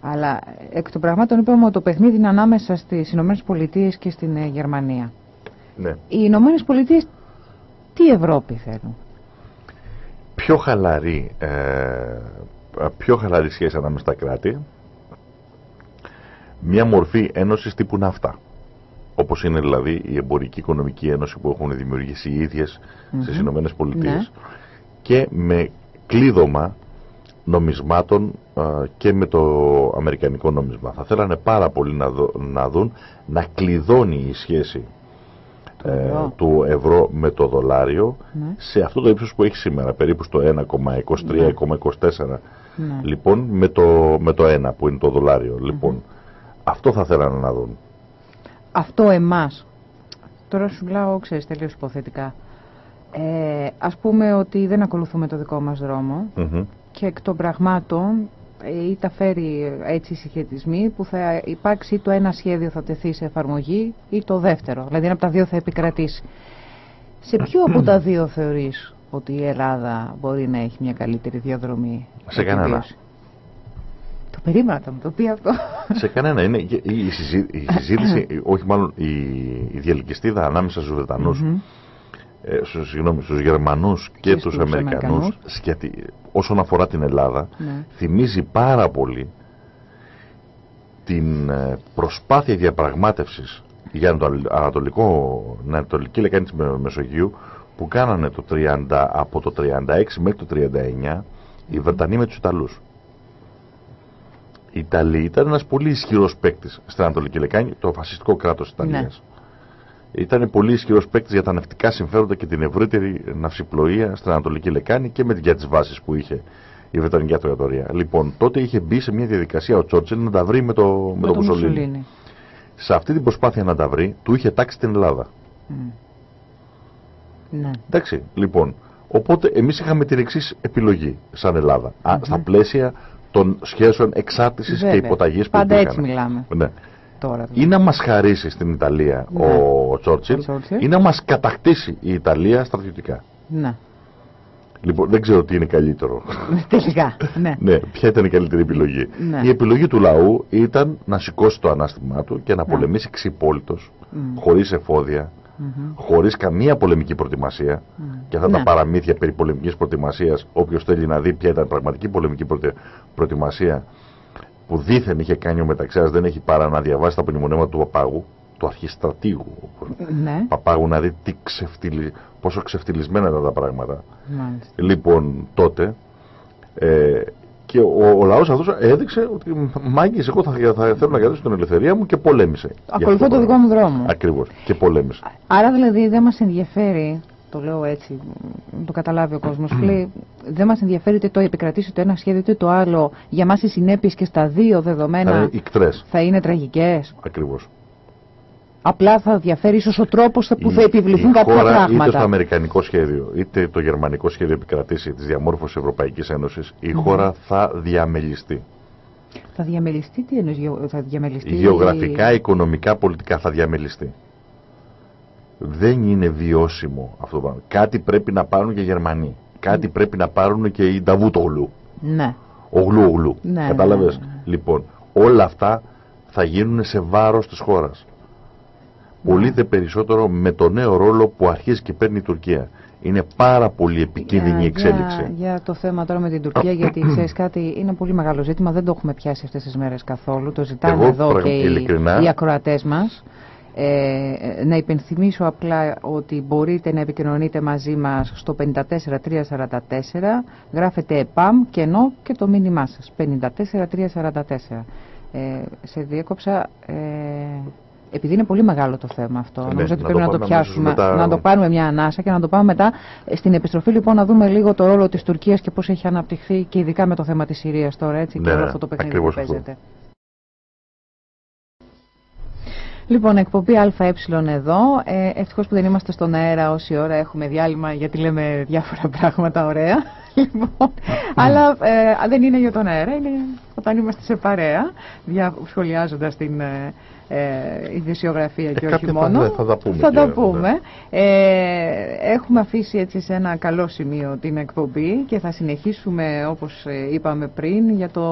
Αλλά εκ των πραγμάτων είπαμε ότι το παιχνίδι είναι ανάμεσα στις Ηνωμένες Πολιτείες και στην ε, Γερμανία. Ναι. Οι Ηνωμένες Πολιτείες τι Ευρώπη θέλουν; Πιο χαλαρή, ε, πιο χαλαρή σχέση ανάμεσα στα κράτη. Μια μορφή ένωσης τύπου ναύτα. Όπως είναι δηλαδή η εμπορική οικονομική ένωση που έχουν δημιουργήσει οι ίδιες mm -hmm. στις Ηνωμένες Πολιτείες. Ναι. Και με κλείδωμα νομισμάτων ε, και με το αμερικανικό νόμισμα. Θα θέλανε πάρα πολύ να, να δουν να κλειδώνει η σχέση ε, του ευρώ με το δολάριο ναι. σε αυτό το ύψος που έχει σήμερα, περίπου στο 1,23-1,24. Ναι. Λοιπόν, με το, με το 1 που είναι το δολάριο. Λοιπόν, αυτό θα θέλανε να δουν. Αυτό εμάς, τώρα σου μιλάω, ξέρεις, τελείως υποθετικά. Ε, ας πούμε ότι δεν ακολουθούμε το δικό μας δρόμο και εκ των πραγμάτων ή τα φέρει έτσι οι συγχετισμοί που θα υπάρξει το ένα σχέδιο θα τεθεί σε εφαρμογή ή το δεύτερο. Δηλαδή ένα από τα δύο θα επικρατήσει. Σε ποιο από τα δύο θεωρείς ότι η Ελλάδα μπορεί να έχει μια καλύτερη διαδρομή. Σε κανένα. Το περίμενα θα μου το πει αυτό. Σε κανένα. Είναι η, συζήτηση, όχι μάλλον η, η διαλυκιστίδα ανάμεσα στους Βρετανούς ε, συγγνώμη, στους Γερμανούς και, και τους Αμερικανούς, όσον αφορά την Ελλάδα ναι. θυμίζει πάρα πολύ την ε, προσπάθεια διαπραγμάτευσης για το ανατολικό, την ανατολική λεκάνη της Μεσογείου που κάνανε το 30, από το 36 μέχρι το 39 οι Βρετανοί με τους Ιταλούς. Η Ιταλία ήταν ένας πολύ ισχυρός παίκτης στην Ανατολική Λεκάνη, το φασιστικό κράτος της Ιταλίας. Ναι ήταν πολύ ισχυρός παίκτης για τα ναυτικά συμφέροντα και την ευρύτερη ναυσιπλοεία στην Ανατολική Λεκάνη και με για τις βάσεις που είχε η Βρετανική Αυτοκρατορία. Λοιπόν, τότε είχε μπει σε μια διαδικασία ο Τσόρτσελ να τα βρει με το, με, με το Μουσολίνι. Σε αυτή την προσπάθεια να τα βρει, του είχε τάξει την Ελλάδα. Mm. Ναι. Εντάξει, λοιπόν. Οπότε εμείς είχαμε την εξής επιλογή σαν Ελλάδα. Mm -hmm. στα πλαίσια των σχέσεων εξάρτησης και υποταγής που Πάντα έτσι μιλάμε. Ναι. Τώρα, δηλαδή. Ή να μας χαρίσει στην Ιταλία ναι. ο Τσόρτσιλ, ή να μας κατακτήσει η Ιταλία στρατιωτικά. Ναι. Λοιπόν, δεν ξέρω τι είναι καλύτερο. Τελικά. Ναι. ναι, ποια ήταν η καλύτερη επιλογή. Ναι. Η επιλογή του λαού ήταν να σηκώσει το ανάστημά του και να ναι. πολεμήσει ξυπόλυτος, mm. χωρίς εφόδια, mm -hmm. χωρίς καμία πολεμική προετοιμασία. Mm. Και αυτά ναι. τα παραμύθια περί πολεμικής προετοιμασίας, όποιος θέλει να δει ποια ήταν πραγματική πολεμική προετοιμασία που δήθεν είχε κάνει ο Μεταξέα, δεν έχει παρά να διαβάσει τα απονημονέματα του Παπάγου, του αρχιστρατήγου. Ναι. Παπάγου να δει τι ξεφτυλι... πόσο ξεφτυλισμένα ήταν τα πράγματα. Λοιπόν, τότε. Ε, και ο, ο λαός αυτός έδειξε ότι μάγκε, εγώ θα, θα, θέλω να κρατήσω την ελευθερία μου και πολέμησε. Ακολουθώ το δικό μου δρόμο. Ακριβώς. Και πολέμησε. Άρα δηλαδή δεν μας ενδιαφέρει το λέω έτσι, το καταλάβει ο κόσμος. Λέει, δεν μας ενδιαφέρει είτε το επικρατήσει το ένα σχέδιο είτε το άλλο. Για μας οι συνέπειες και στα δύο δεδομένα θα, θα είναι τραγικές. Ακριβώς. Απλά θα διαφέρει ίσως ο τρόπος που θα επιβληθούν κάποια χώρα, πράγματα. Είτε το αμερικανικό σχέδιο είτε το γερμανικό σχέδιο επικρατήσει της διαμόρφωσης Ευρωπαϊκής Ένωσης, η χώρα θα διαμελιστεί. Θα διαμελιστεί, τι εννοείς, θα διαμελιστεί; Γεωγραφικά, οικονομικά, πολιτικά θα διαμελιστεί. Δεν είναι βιώσιμο αυτό το πράγμα. Κάτι πρέπει να πάρουν και οι Γερμανοί. Κάτι πρέπει να πάρουν και οι Νταβούτογλου. Ναι. Ογλου, ογλου. Ναι, Κατάλαβε. Ναι, ναι. Λοιπόν, όλα αυτά θα γίνουν σε βάρος της χώρας. Πολύ δε περισσότερο με το νέο ρόλο που αρχίζει και παίρνει η Τουρκία. Είναι πάρα πολύ επικίνδυνη η εξέλιξη. Για, για το θέμα τώρα με την Τουρκία, γιατί ξέρεις κάτι, είναι πολύ μεγάλο ζήτημα. Δεν το έχουμε πιάσει αυτές τις μέρες καθόλου. Το ζητάνε Εγώ, εδώ και ειλικρινά... οι, οι ακροατές μας. Ε, να υπενθυμίσω απλά ότι μπορείτε να επικοινωνείτε μαζί μας στο 54344 γράφετε ΕΠΑΜ κενό και το μήνυμά σας 54344 ε, σε διέκοψα ε, επειδή είναι πολύ μεγάλο το θέμα αυτό, ναι, νομίζω ότι πρέπει να το πιάσουμε, μετά... να το πάρουμε μια ανάσα και να το πάμε μετά. Στην επιστροφή λοιπόν να δούμε λίγο το ρόλο της Τουρκίας και πώς έχει αναπτυχθεί και ειδικά με το θέμα της Συρίας τώρα έτσι ναι, και όλο αυτό το παιχνίδι που παίζεται. Λοιπόν, εκπομπή ΑΕ εδώ. Ε, Ευτυχώς που δεν είμαστε στον αέρα όση ώρα έχουμε διάλειμμα, γιατί λέμε διάφορα πράγματα ωραία. Λοιπόν, αλλά ε, δεν είναι για τον αέρα, είναι όταν είμαστε σε παρέα, σχολιάζοντας την ε, ε, ιδιοσιογραφία και όχι μόνο. Θα τα πούμε. Θα τα πούμε. Ε, έχουμε αφήσει έτσι σε ένα καλό σημείο την εκπομπή και θα συνεχίσουμε όπως ε, είπαμε πριν για το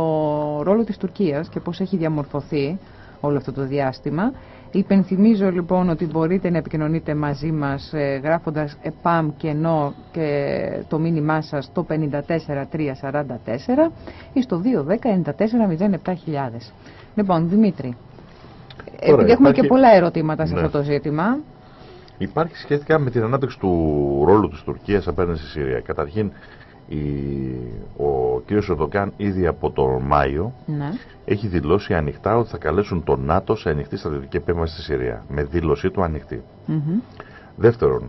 ρόλο της Τουρκίας και πώς έχει διαμορφωθεί όλο αυτό το διάστημα. Υπενθυμίζω λοιπόν ότι μπορείτε να επικοινωνείτε μαζί μας ε, γράφοντας ΕΠΑΜ κενό και το μήνυμά σας στο 54344 ή στο 210 Λοιπόν, Δημήτρη, Τώρα, επειδή έχουμε και πολλά ερωτήματα σε ναι. αυτό το ζήτημα. Υπάρχει σχετικά με την ανάπτυξη του ρόλου της Τουρκίας απέναντι στη Συρία. Καταρχήν, η, ο κ. Ερντογάν ήδη από τον Μάιο ναι. έχει δηλώσει ανοιχτά ότι θα καλέσουν τον ΝΑΤΟ σε ανοιχτή στρατιωτική επέμβαση στη Συρία. Με δήλωσή του ανοιχτή. Δεύτερον,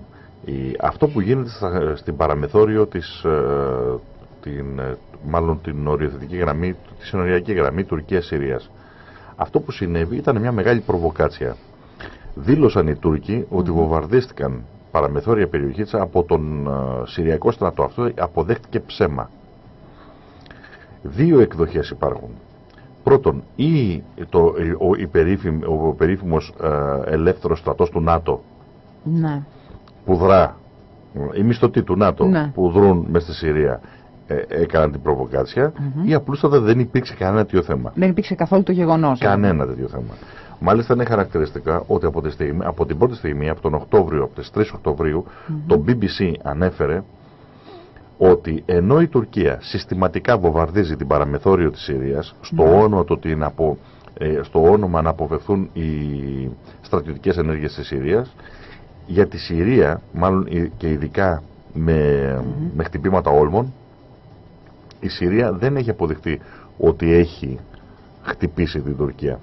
η, αυτό που γίνεται στα, στην παραμεθόριο της, ε, την, ε, μάλλον την οριοθετική γραμμή, τη συνοριακή γραμμή Τουρκίας-Συρίας. Αυτό που συνέβη ήταν μια μεγάλη προβοκάτσια. Δήλωσαν οι Τούρκοι ότι βομβαρδίστηκαν παραμεθόρια περιοχή από τον uh, Συριακό στρατό. Αυτό αποδέχτηκε ψέμα. Δύο εκδοχές υπάρχουν. Πρώτον, ή το, ο, ο περίφημος uh, ελεύθερος στρατός του ΝΑΤΟ ναι. που δρά, οι μισθωτοί του ΝΑΤΟ ναι. που δρούν μέσα στη Συρία ε, έκαναν την προβοκάτσια mm -hmm. ή απλούστατα δεν υπήρξε κανένα τέτοιο θέμα. Δεν υπήρξε καθόλου το γεγονός. Κανένα τέτοιο θέμα. Μάλιστα είναι χαρακτηριστικά ότι από, τη στιγμή, από την πρώτη στιγμή, από τον Οκτώβριο, από τις 3 Οκτωβρίου, το BBC ανέφερε ότι ενώ η Τουρκία συστηματικά βομβαρδίζει την παραμεθόριο της Συρίας στο, όνομα, το ότι απο, ε, στο όνομα να αποφευθούν οι στρατιωτικές ενέργειες της Συρίας για τη Συρία, μάλλον και ειδικά με, με χτυπήματα όλμων η Συρία δεν έχει αποδειχτεί ότι έχει χτυπήσει την Τουρκία.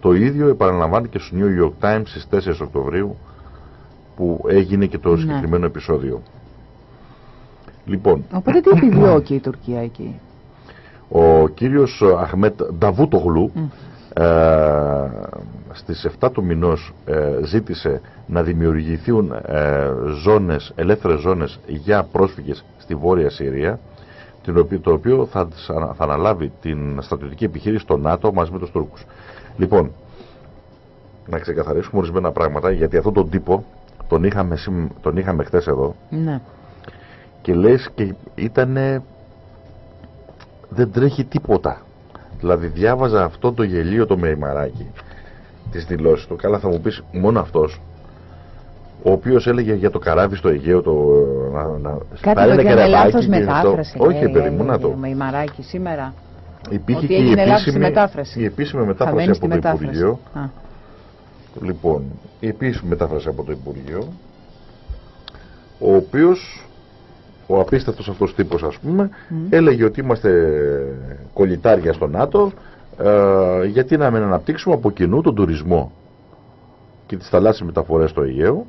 Το ίδιο επαναλαμβάνει και στο New York Times στις 4 Οκτωβρίου που έγινε και το ναι. συγκεκριμένο επεισόδιο. Λοιπόν. Οπότε τι επιδιώκει η Τουρκία εκεί; Ο κύριος Αχμέτ Νταβούτογλου mm. ε, στις 7 του μηνός ε, ζήτησε να δημιουργηθούν ε, ζώνες, ελεύθερες ζώνες για πρόσφυγες στη Βόρεια Συρία το οποίο θα, θα αναλάβει την στρατιωτική επιχείρηση στο ΝΑΤΟ μαζί με τους Τούρκους. Λοιπόν, να ξεκαθαρίσουμε ορισμένα πράγματα γιατί αυτόν τον τύπο τον είχαμε, τον είχαμε χθες εδώ ναι. και λες και ήτανε δεν τρέχει τίποτα. Δηλαδή διάβαζα αυτό το γελίο το μεϊμαράκι τις δηλώσεις του. Καλά θα μου πεις μόνο αυτός ο οποίος έλεγε για το καράβι στο Αιγαίο το, να, να Κάτι το έκανε λάθος μετάφραση. Όχι, παιδί το. Μεϊμαράκι σήμερα. Υπήρχε και η επίσημη, μετάφραση. η επίσημη μετάφραση από το Υπουργείο. Λοιπόν, η επίσημη μετάφραση από το Υπουργείο, ο οποίος ο απίστευτος αυτός τύπος ας πούμε έλεγε ότι είμαστε κολλητάρια στο ΝΑΤΟ ε, γιατί να μην αναπτύξουμε από κοινού τον τουρισμό και τις θαλάσσιες μεταφορές στο Αιγαίο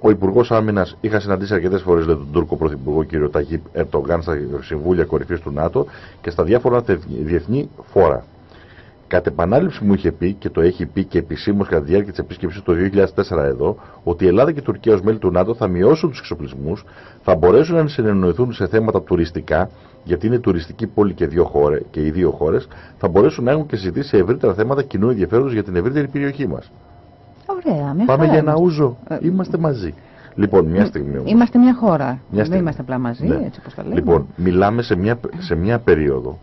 ο Υπουργός Άμυνας είχα συναντήσει αρκετές φορές τον Τούρκο Πρωθυπουργό κ. Ταγίπ Ερτογκάν στα συμβούλια κορυφής του ΝΑΤΟ και στα διάφορα διεθνή φόρα. Κατ' επανάληψη μου είχε πει και το έχει πει και επισήμως κατά τη διάρκεια της επίσκεψης το 2004 εδώ, ότι η Ελλάδα και η Τουρκία ως μέλη του ΝΑΤΟ θα μειώσουν τους εξοπλισμούς, θα μπορέσουν να συνεννοηθούν σε θέματα τουριστικά, γιατί είναι τουριστική πόλη και, δύο χώρες, και οι δύο χώρες, θα μπορέσουν να έχουν και συζητήσει σε ευρύτερα θέματα κοινού ενδιαφέροντος για την ευρύτερη περιοχή μας. Ωραία, Πάμε για ένα ούζο. Ε, είμαστε μαζί. Λοιπόν, μια στιγμή όμως. Είμαστε μια χώρα. Μια Δεν είμαστε απλά μαζί, ναι. έτσι όπως τα λέμε. Λοιπόν, μιλάμε σε μια, σε μια περίοδο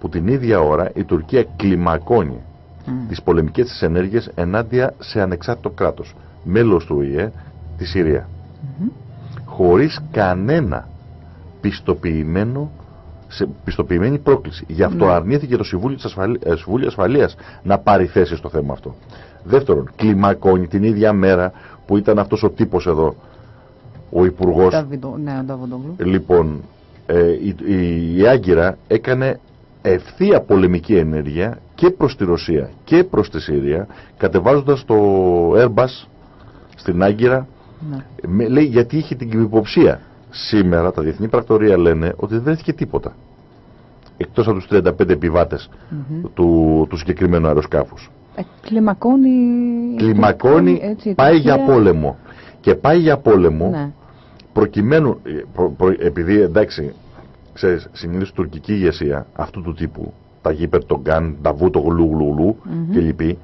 που την ίδια ώρα η Τουρκία κλιμακώνει mm. τις πολεμικές της ενέργειες ενάντια σε ανεξάρτητο κράτος, μέλος του ΙΕ, τη Συρία. Mm Χωρίς κανένα πιστοποιημένο σε πιστοποιημένη πρόκληση. Γι' αυτό ναι. αρνήθηκε το Συμβούλιο, της Ασφαλ... Ε, Συμβούλιο Ασφαλείας να πάρει θέση στο θέμα αυτό. Δεύτερον, κλιμακώνει την ίδια μέρα που ήταν αυτός ο τύπος εδώ, ο Υπουργός. Ναι, λοιπόν, ε, η, η, η Άγκυρα έκανε ευθεία πολεμική ενέργεια και προς τη Ρωσία και προς τη Συρία κατεβάζοντας το Airbus στην Άγκυρα. Ναι. λέει γιατί είχε την υποψία. Σήμερα τα διεθνή πρακτορία λένε ότι δεν βρέθηκε τίποτα εκτός από τους 35 επιβάτες του, του συγκεκριμένου αεροσκάφους. ε, κλιμακώνει κλιμακώνει έτσι, πάει για πόλεμο και πάει για πόλεμο ναι. προκειμένου ε, επειδή εντάξει ξέρεις, συνήθως τουρκική ηγεσία αυτού του τύπου, τα γήπερ, τον Γκάν, τα βούτο, γλου, γλου, γλου και λοιποί,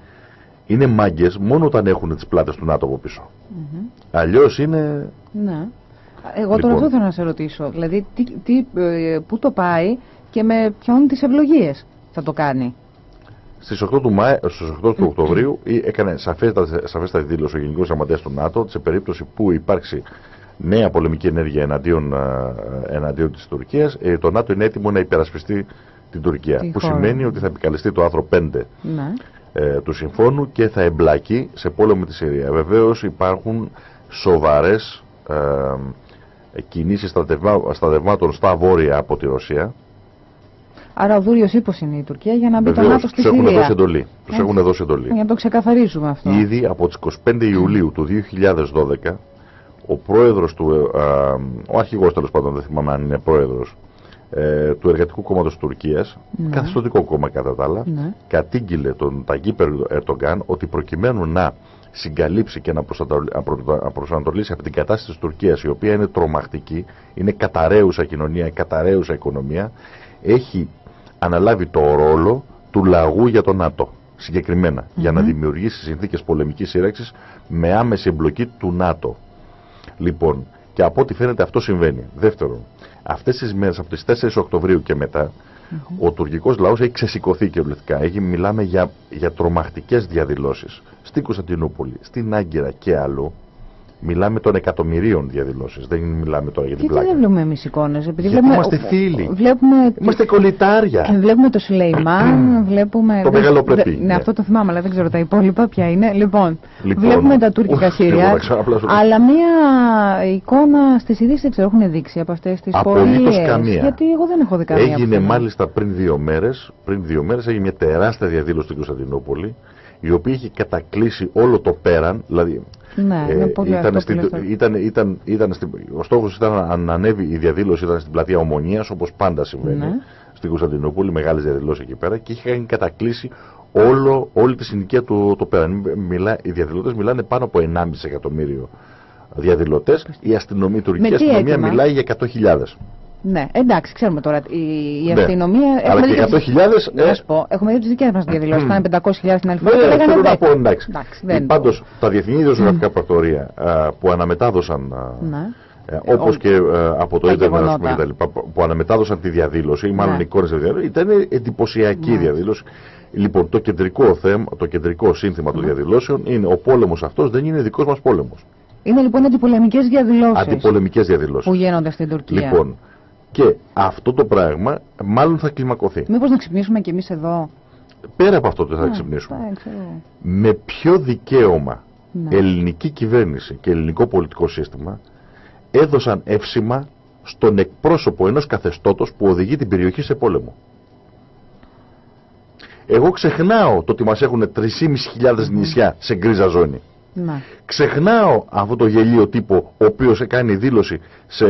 είναι μάγκες μόνο όταν έχουν τις πλάτες του ΝΑΤΟ από πίσω. Mm Αλλιώς είναι. Ναι. Εγώ λοιπόν. τώρα αυτό θέλω να σε ρωτήσω. Δηλαδή, τι, τι, ε, πού το πάει και με ποιον τις ευλογίες θα το κάνει. Στις 8 του, Μάη, στις 8 του Οκτωβρίου έκανε σαφέστατη δήλωση ο Γενικός Γραμματέας του ΝΑΤΟ σε περίπτωση που υπάρξει νέα πολεμική ενέργεια εναντίον, ε, εναντίον της Τουρκίας, ε, το ΝΑΤΟ είναι έτοιμο να υπερασπιστεί την Τουρκία. που σημαίνει ότι θα επικαλεστεί το άρθρο 5 ναι. ε, του συμφώνου και θα εμπλακεί σε πόλεμο με τη Συρία. Βεβαίως υπάρχουν σοβαρές ε, κινήσεις στρατευμάτων στα βόρεια από τη Ρωσία. Άρα ο Δούριο ύπος είναι η Τουρκία για να μπει το ΝΑΤΟ στη Συρία. Έχουν δώσει εντολή. Τους έχουν δώσει εντολή. Για να το ξεκαθαρίζουμε αυτό. Ήδη από τις 25 Ιουλίου του 2012 ο πρόεδρος του, ε, ο αρχηγός τέλος πάντων δεν θυμάμαι αν είναι πρόεδρος ε, του Εργατικού Κόμματος Τουρκίας, ναι. καθεστωτικό κόμμα κατά τα άλλα, ναι. κατήγγειλε τον Ταγκίπερ Ερτογκάν ότι προκειμένου να συγκαλύψει και να προσανατολίσει από την κατάσταση της Τουρκίας η οποία είναι τρομακτική, είναι καταραίουσα κοινωνία, καταραίουσα οικονομία, έχει αναλάβει το ρόλο του λαγού για τον ΝΑΤΟ συγκεκριμένα, για να δημιουργήσει συνθήκες πολεμικής σύραξης με άμεση εμπλοκή του ΝΑΤΟ. Λοιπόν, και από ό,τι φαίνεται αυτό συμβαίνει. Δεύτερον, αυτές τις μέρες από τις 4 Οκτωβρίου και μετά, ο τουρκικός λαός έχει ξεσηκωθεί κυριολεκτικά. Έχει, μιλάμε για, για τρομακτικές διαδηλώσεις στην Κωνσταντινούπολη, στην Άγκυρα και αλλού. Μιλάμε των εκατομμυρίων διαδηλώσεις. Δεν μιλάμε τώρα για την πλάκα. δεν βλέπουμε εμείς εικόνες. Επειδή βλέπουμε... είμαστε φίλοι. Βλέπουμε... Είμαστε κολλητάρια. Ε, βλέπουμε το Σουλεϊμάν, βλέπουμε. Το μεγάλο πρέπει. Ναι, αυτό το θυμάμαι, αλλά δεν ξέρω τα υπόλοιπα ποια είναι. Λοιπόν, λοιπόν βλέπουμε τα τουρκικά χέρια. Αλλά μία εικόνα στις ειδήσεις δεν ξέρω, έχουν δείξει από αυτές τις Απολύτως καμία. Γιατί εγώ δεν έχω δει καμία. Έγινε μάλιστα πριν δύο μέρες. Πριν δύο μέρες έγινε μια τεράστια διαδήλωση στην Κωνσταντινούπολη η οποία είχε κατακλείσει όλο το πέραν, δηλαδή Ναι, ε, είναι πολύ ήταν αυτό στην- που λες τώρα. ήταν, ήταν, ήταν στην- ο στόχος ήταν να ανέβει η διαδήλωση ήταν στην πλατεία Ομονίας όπως πάντα συμβαίνει Ναι. στην Κωνσταντινούπολη, μεγάλες διαδηλώσεις εκεί πέρα και είχαν κατακλείσει όλο, όλη τη συνοικία του το πέραν. Μιλά, οι διαδηλωτές μιλάνε πάνω από 1,5 εκατομμύριο διαδηλωτές, η αστυνομία, η τουρκική τι αστυνομία αίτημα; μιλάει για 100.000. Ναι, εντάξει, ξέρουμε τώρα. Η, η Ναι. αστυνομία. Αλλά έχουμε και δει τις- 100.000 Να ε, σου πω, έχουμε δει τις δικές μας διαδηλώσεις. Ήταν 500.000 την άλλη Ναι, φορά. και ναι, λέγανε θέλω να 10. πω, εντάξει. Εντάξει, δεν. Πάντως, τα διεθνή ιδιωτικά πρακτορία α, που αναμετάδωσαν α, Ναι. Ε, όπως ο- και ε, από το τα ίντερνετ ας πούμε, γεγονότα. και τα λοιπά, που που αναμετάδωσαν τη διαδήλωση ή μάλλον Ναι. εικόνες της διαδήλωσης ήταν εντυπωσιακή Ναι. διαδήλωση λοιπόν το κεντρικό θέμα το κεντρικό σύνθημα Ναι. των διαδηλώσεων είναι ο πόλεμος αυτός δεν είναι δικός μας πόλεμος Είναι λοιπόν αντιπολεμικές διαδηλώσεις αντιπολεμικές διαδηλώσεις που γίνονται στην Τουρκία. λοιπόν και αυτό το πράγμα μάλλον θα κλιμακωθεί Μήπως να ξυπνήσουμε κι εμείς εδώ; πέρα από αυτό το θα Α, ξυπνήσουμε ε, ξέρω. με ποιο δικαίωμα Ναι. ελληνική κυβέρνηση και ελληνικό πολιτικό σύστημα έδωσαν εύσημα στον εκπρόσωπο ενός καθεστώτος που οδηγεί την περιοχή σε πόλεμο. Εγώ ξεχνάω το ότι μας έχουν 3.500 νησιά σε γκρίζα ζώνη. Ναι. Ξεχνάω αυτό το γελίο τύπο ο οποίος κάνει δήλωση σε,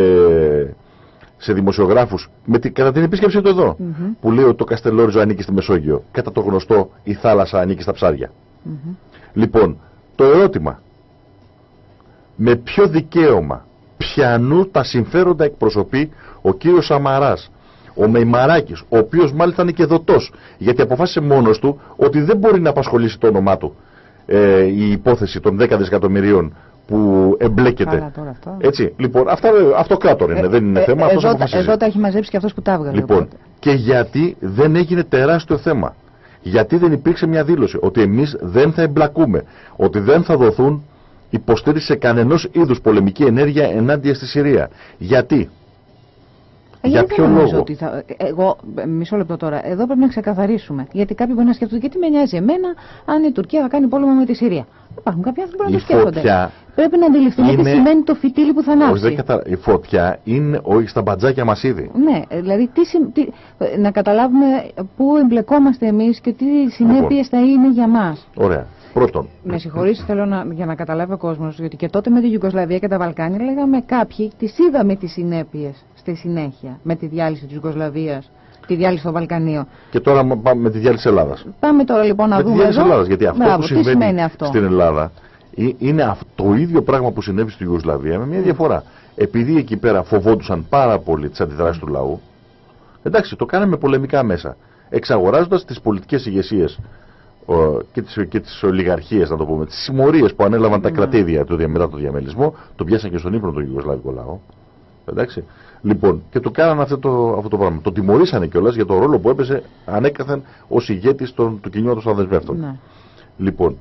σε δημοσιογράφους με τη, κατά την επίσκεψή του εδώ Μμμ. που λέει ότι το Καστελόριζο ανήκει στη Μεσόγειο κατά το γνωστό η θάλασσα ανήκει στα ψάρια. Μμμ. Λοιπόν, το ερώτημα. Με ποιο δικαίωμα, ποιανού τα συμφέροντα εκπροσωπεί ο κύριος Σαμαράς, ο Μεϊμαράκης, ο οποίος μάλιστα είναι και δοτός, γιατί αποφάσισε μόνος του ότι δεν μπορεί να απασχολήσει το όνομά του ε, η υπόθεση των 10 δισεκατομμυρίων που εμπλέκεται. Καλά τώρα αυτό. Έτσι, λοιπόν, αυτά, αυτοκράτορ είναι, Ε, δεν είναι ε, θέμα, ε, αυτός εδώ, αποφασίζει. εδώ τα έχει μαζέψει και αυτός που τα έβγαλε. Λοιπόν, οπότε. και γιατί δεν έγινε τεράστιο θέμα. Γιατί δεν υπήρξε μια δήλωση ότι εμείς δεν θα εμπλακούμε, ότι δεν θα δοθούν υποστήριξη σε κανενός είδους πολεμική ενέργεια ενάντια στη Συρία. Γιατί; Ε, Για γιατί ποιο δεν νομίζω λόγο. Ότι θα... Εγώ, ε, μισό λεπτό τώρα. Εδώ πρέπει να ξεκαθαρίσουμε. Γιατί κάποιοι μπορεί να σκέφτονται, γιατί με νοιάζει εμένα αν η Τουρκία θα κάνει πόλεμο με τη Συρία. Υπάρχουν κάποιοι άνθρωποι που μπορεί να Η το σκέφτονται. φωτιά Πρέπει να αντιληφθούμε τι είναι- σημαίνει το φυτίλι που θα όχι, ανάψει. δεν κατα... η φωτιά είναι όχι στα μπατζάκια μας ήδη. Ναι, ε, δηλαδή τι, συμ- τι- ε, να καταλάβουμε πού εμπλεκόμαστε εμείς και τι συνέπειες θα είναι για μας. Ωραία. Πρώτον, Με συγχωρείς, θέλω να, για να καταλάβει ο κόσμος, γιατί και τότε με τη Ιουγκοσλαβία και τα Βαλκάνια λέγαμε κάποιοι, τις είδαμε τις συνέπειες στη συνέχεια με τη διάλυση της Ιουγκοσλαβίας, τη διάλυση των Βαλκανίων. και τώρα μα- πάμε με τη διάλυση της Ελλάδας. Πάμε τώρα λοιπόν να με τη δούμε διάλυση εδώ. της Ελλάδας. Γιατί αυτό Μπράβο, που τι συμβαίνει σημαίνει αυτό; στην Ελλάδα ε, είναι αυ- το ίδιο πράγμα που συνέβη στη Ιουγκοσλαβία με μια διαφορά. Επειδή εκεί πέρα φοβόντουσαν πάρα πολύ τις αντιδράσεις του λαού, εντάξει, το κάναμε πολεμικά μέσα. Εξαγοράζοντας τις πολιτικές ηγεσίες ο, και τις, και τις ολιγαρχίες, να το πούμε, τις συμμορίες που ανέλαβαν τα κρατήδια του, δια- μετά το διαμελισμό, το πιάσαν και στον ύπνο τον Ιουγκοσλαβικό λαό. Εντάξει. Λοιπόν, και του κάνανε αυτό το, αυτό το πράγμα. Το τιμωρήσανε κιόλας για το ρόλο που έπαιζε ανέκαθεν ως ηγέτης του κινήματος των δεσμεύτων. Ναι. Λοιπόν,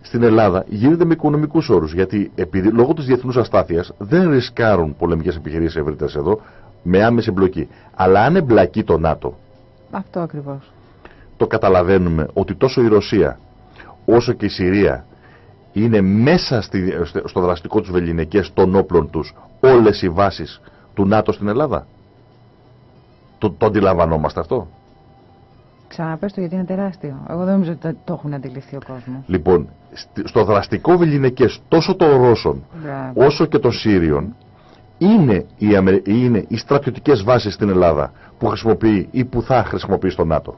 στην Ελλάδα γίνεται με οικονομικούς όρους. Γιατί επειδή, λόγω της διεθνούς αστάθειας δεν ρισκάρουν πολεμικές επιχειρήσεις ευρύτερες εδώ με άμεση εμπλοκή. Αλλά αν εμπλακεί το ΝΑΤΟ, Αυτό ακριβώς. το καταλαβαίνουμε ότι τόσο η Ρωσία όσο και η Συρία είναι μέσα στη, στο δραστικό τους βεληνικές των όπλων τους όλες οι βάσεις του ΝΑΤΟ στην Ελλάδα. Το, το αντιλαμβανόμαστε αυτό. Ξαναπες το γιατί είναι τεράστιο. Εγώ δεν νομίζω ότι το- το έχουν αντιληφθεί ο κόσμος. Λοιπόν, στη- στο δραστικό βεληνικές τόσο των Ρώσων Μπράβο. όσο και των Σύριων είναι οι, Αμε... είναι οι στρατιωτικές βάσεις στην Ελλάδα που χρησιμοποιεί ή που θα χρησιμοποιήσει το ΝΑΤΟ.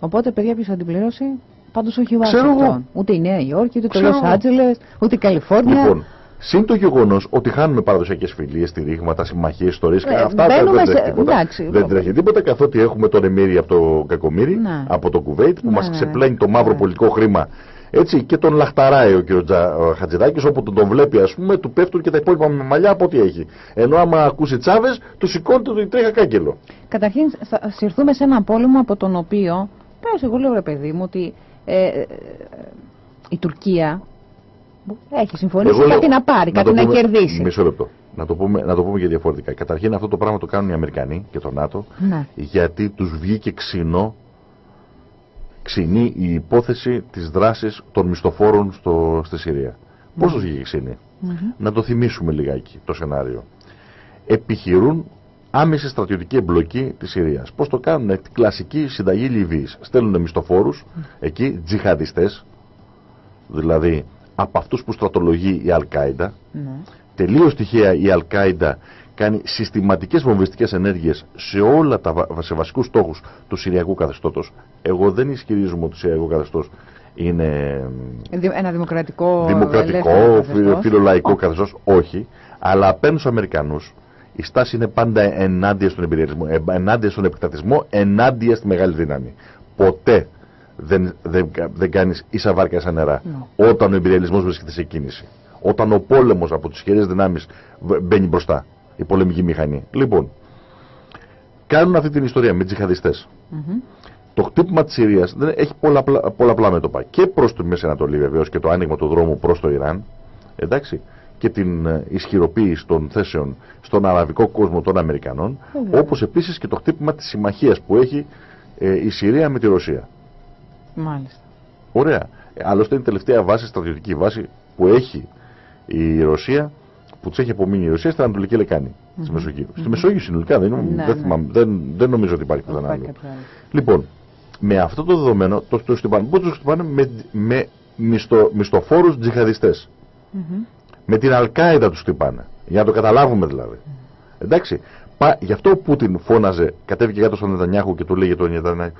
Οπότε, παιδιά, ποιος θα την πληρώσει. Πάντως όχι η Ξέρω εγώ. Ουάσιγκτον. Ούτε η Νέα Υόρκη, ούτε το Ξέρω Λος εγώ. Άντζελες, ούτε η Καλιφόρνια. Λοιπόν, συν το γεγονός ότι χάνουμε παραδοσιακές φιλίες, στηρίγματα, συμμαχίες, ιστορίες και Ε, αυτά δεν, μπαίνουμε δεν σε- τρέχει τίποτα. εντάξει. δεν τρέχει τίποτα καθότι έχουμε τον Εμμύρη από το Κακομύρι, Ναι. από το Κουβέιτ που Ναι, μας ναι, ξεπλένει το ναι. μαύρο Ναι. πολιτικό χρήμα. Έτσι, και τον λαχταράει ο κ. Τζα- ο Χατζηδάκης όπου τον, τον βλέπει, ας πούμε, του πέφτουν και τα υπόλοιπα με μαλλιά από ό,τι έχει. Ενώ άμα ακούσει τσάβες, του σηκώνεται το τρέχα κάγκελο. Καταρχήν θα συρθούμε σε έναν πόλεμο από τον οποίο, πέρασε εγώ λέω ρε παιδί μου, ότι ε, ε, ε, η Τουρκία έχει συμφωνήσει Εγώ κάτι λέω- να πάρει, το κάτι να, πούμε- κερδίσει. Μισό λεπτό. Να το, πούμε, να το πούμε και διαφορετικά. Καταρχήν αυτό το πράγμα το κάνουν οι Αμερικανοί και το ΝΑΤΟ Ναι. γιατί τους βγήκε ξινό ξινή η υπόθεση της δράσης των μισθοφόρων στο, στη Συρία. Πώς τους βγήκε ξινή; Μμμ. Να το θυμίσουμε λιγάκι το σενάριο. Επιχειρούν άμεση στρατιωτική εμπλοκή της Συρίας. Πώς το κάνουν, την κλασική συνταγή Λιβύης. Στέλνουν μισθοφόρους, εκεί τζιχαδιστές, δηλαδή από αυτούς που στρατολογεί η Αλ-Κάιντα. Ναι. Τελείως τυχαία η Αλ-Κάιντα κάνει συστηματικές βομβιστικές ενέργειες σε όλα τα βα- σε βασικούς στόχους του Συριακού καθεστώτος. Εγώ δεν ισχυρίζομαι ότι το Συριακός καθεστώς είναι Δη- Ένα δημοκρατικό, δημοκρατικό, ελεύθερο φι- καθεστώς. φιλολαϊκό Όχι. καθεστώς, όχι. Αλλά απέναντι στους Αμερικανούς η στάση είναι πάντα ενάντια στον υπεριαλισμό, ε, ενάντια στον επεκτατισμό, ενάντια στη μεγάλη δύναμη. Ποτέ δεν, δεν, δεν κάνεις ίσα βάρκα σαν νερά Ναι. όταν ο υπεριαλισμός βρίσκεται σε κίνηση. Όταν ο πόλεμος από τις ισχυρές δυνάμεις β- μπαίνει μπροστά, η πολεμική μηχανή. Λοιπόν, κάνουν αυτή την ιστορία με τζιχαδιστές. Μμμ. Το χτύπημα της Συρίας έχει πολλαπλά, πολλαπλά μέτωπα. Και προς τη Μέση Ανατολή βεβαίως και το άνοιγμα του δρόμου προς το Ιράν. Εντάξει. Και την ε, ισχυροποίηση των θέσεων στον αραβικό κόσμο των Αμερικανών. Βέβαια. Όπως επίσης και το χτύπημα της συμμαχίας που έχει ε, η Συρία με τη Ρωσία. Μάλιστα. Ωραία. Ε, Άλλωστε είναι η τελευταία βάση, στρατιωτική βάση που έχει η Ρωσία, που της έχει απομείνει η Ρωσία στην Ανατολική Λεκάνη τη Μεσογείου. Στη Μεσόγειο συνολικά δεν, είναι, Ναι, δεν, ναι. θυμάμαι, δεν, δεν νομίζω ότι υπάρχει Όχι πουθενά υπάρχει άλλο. κάποιο άλλο. Λοιπόν, με αυτό το δεδομένο το, το χτυπάνε. Πού το χτυπάνε με, με μισθο, μισθοφόρους τζιχαδιστές. Μμμ. Με την Αλκάιδα τους χτυπάνε. Για να το καταλάβουμε δηλαδή. Εντάξει. Πα, γι' αυτό ο Πούτιν φώναζε, κατέβηκε κάτω στον Νετανιάχου και του λέγε τον Νετανιάχου,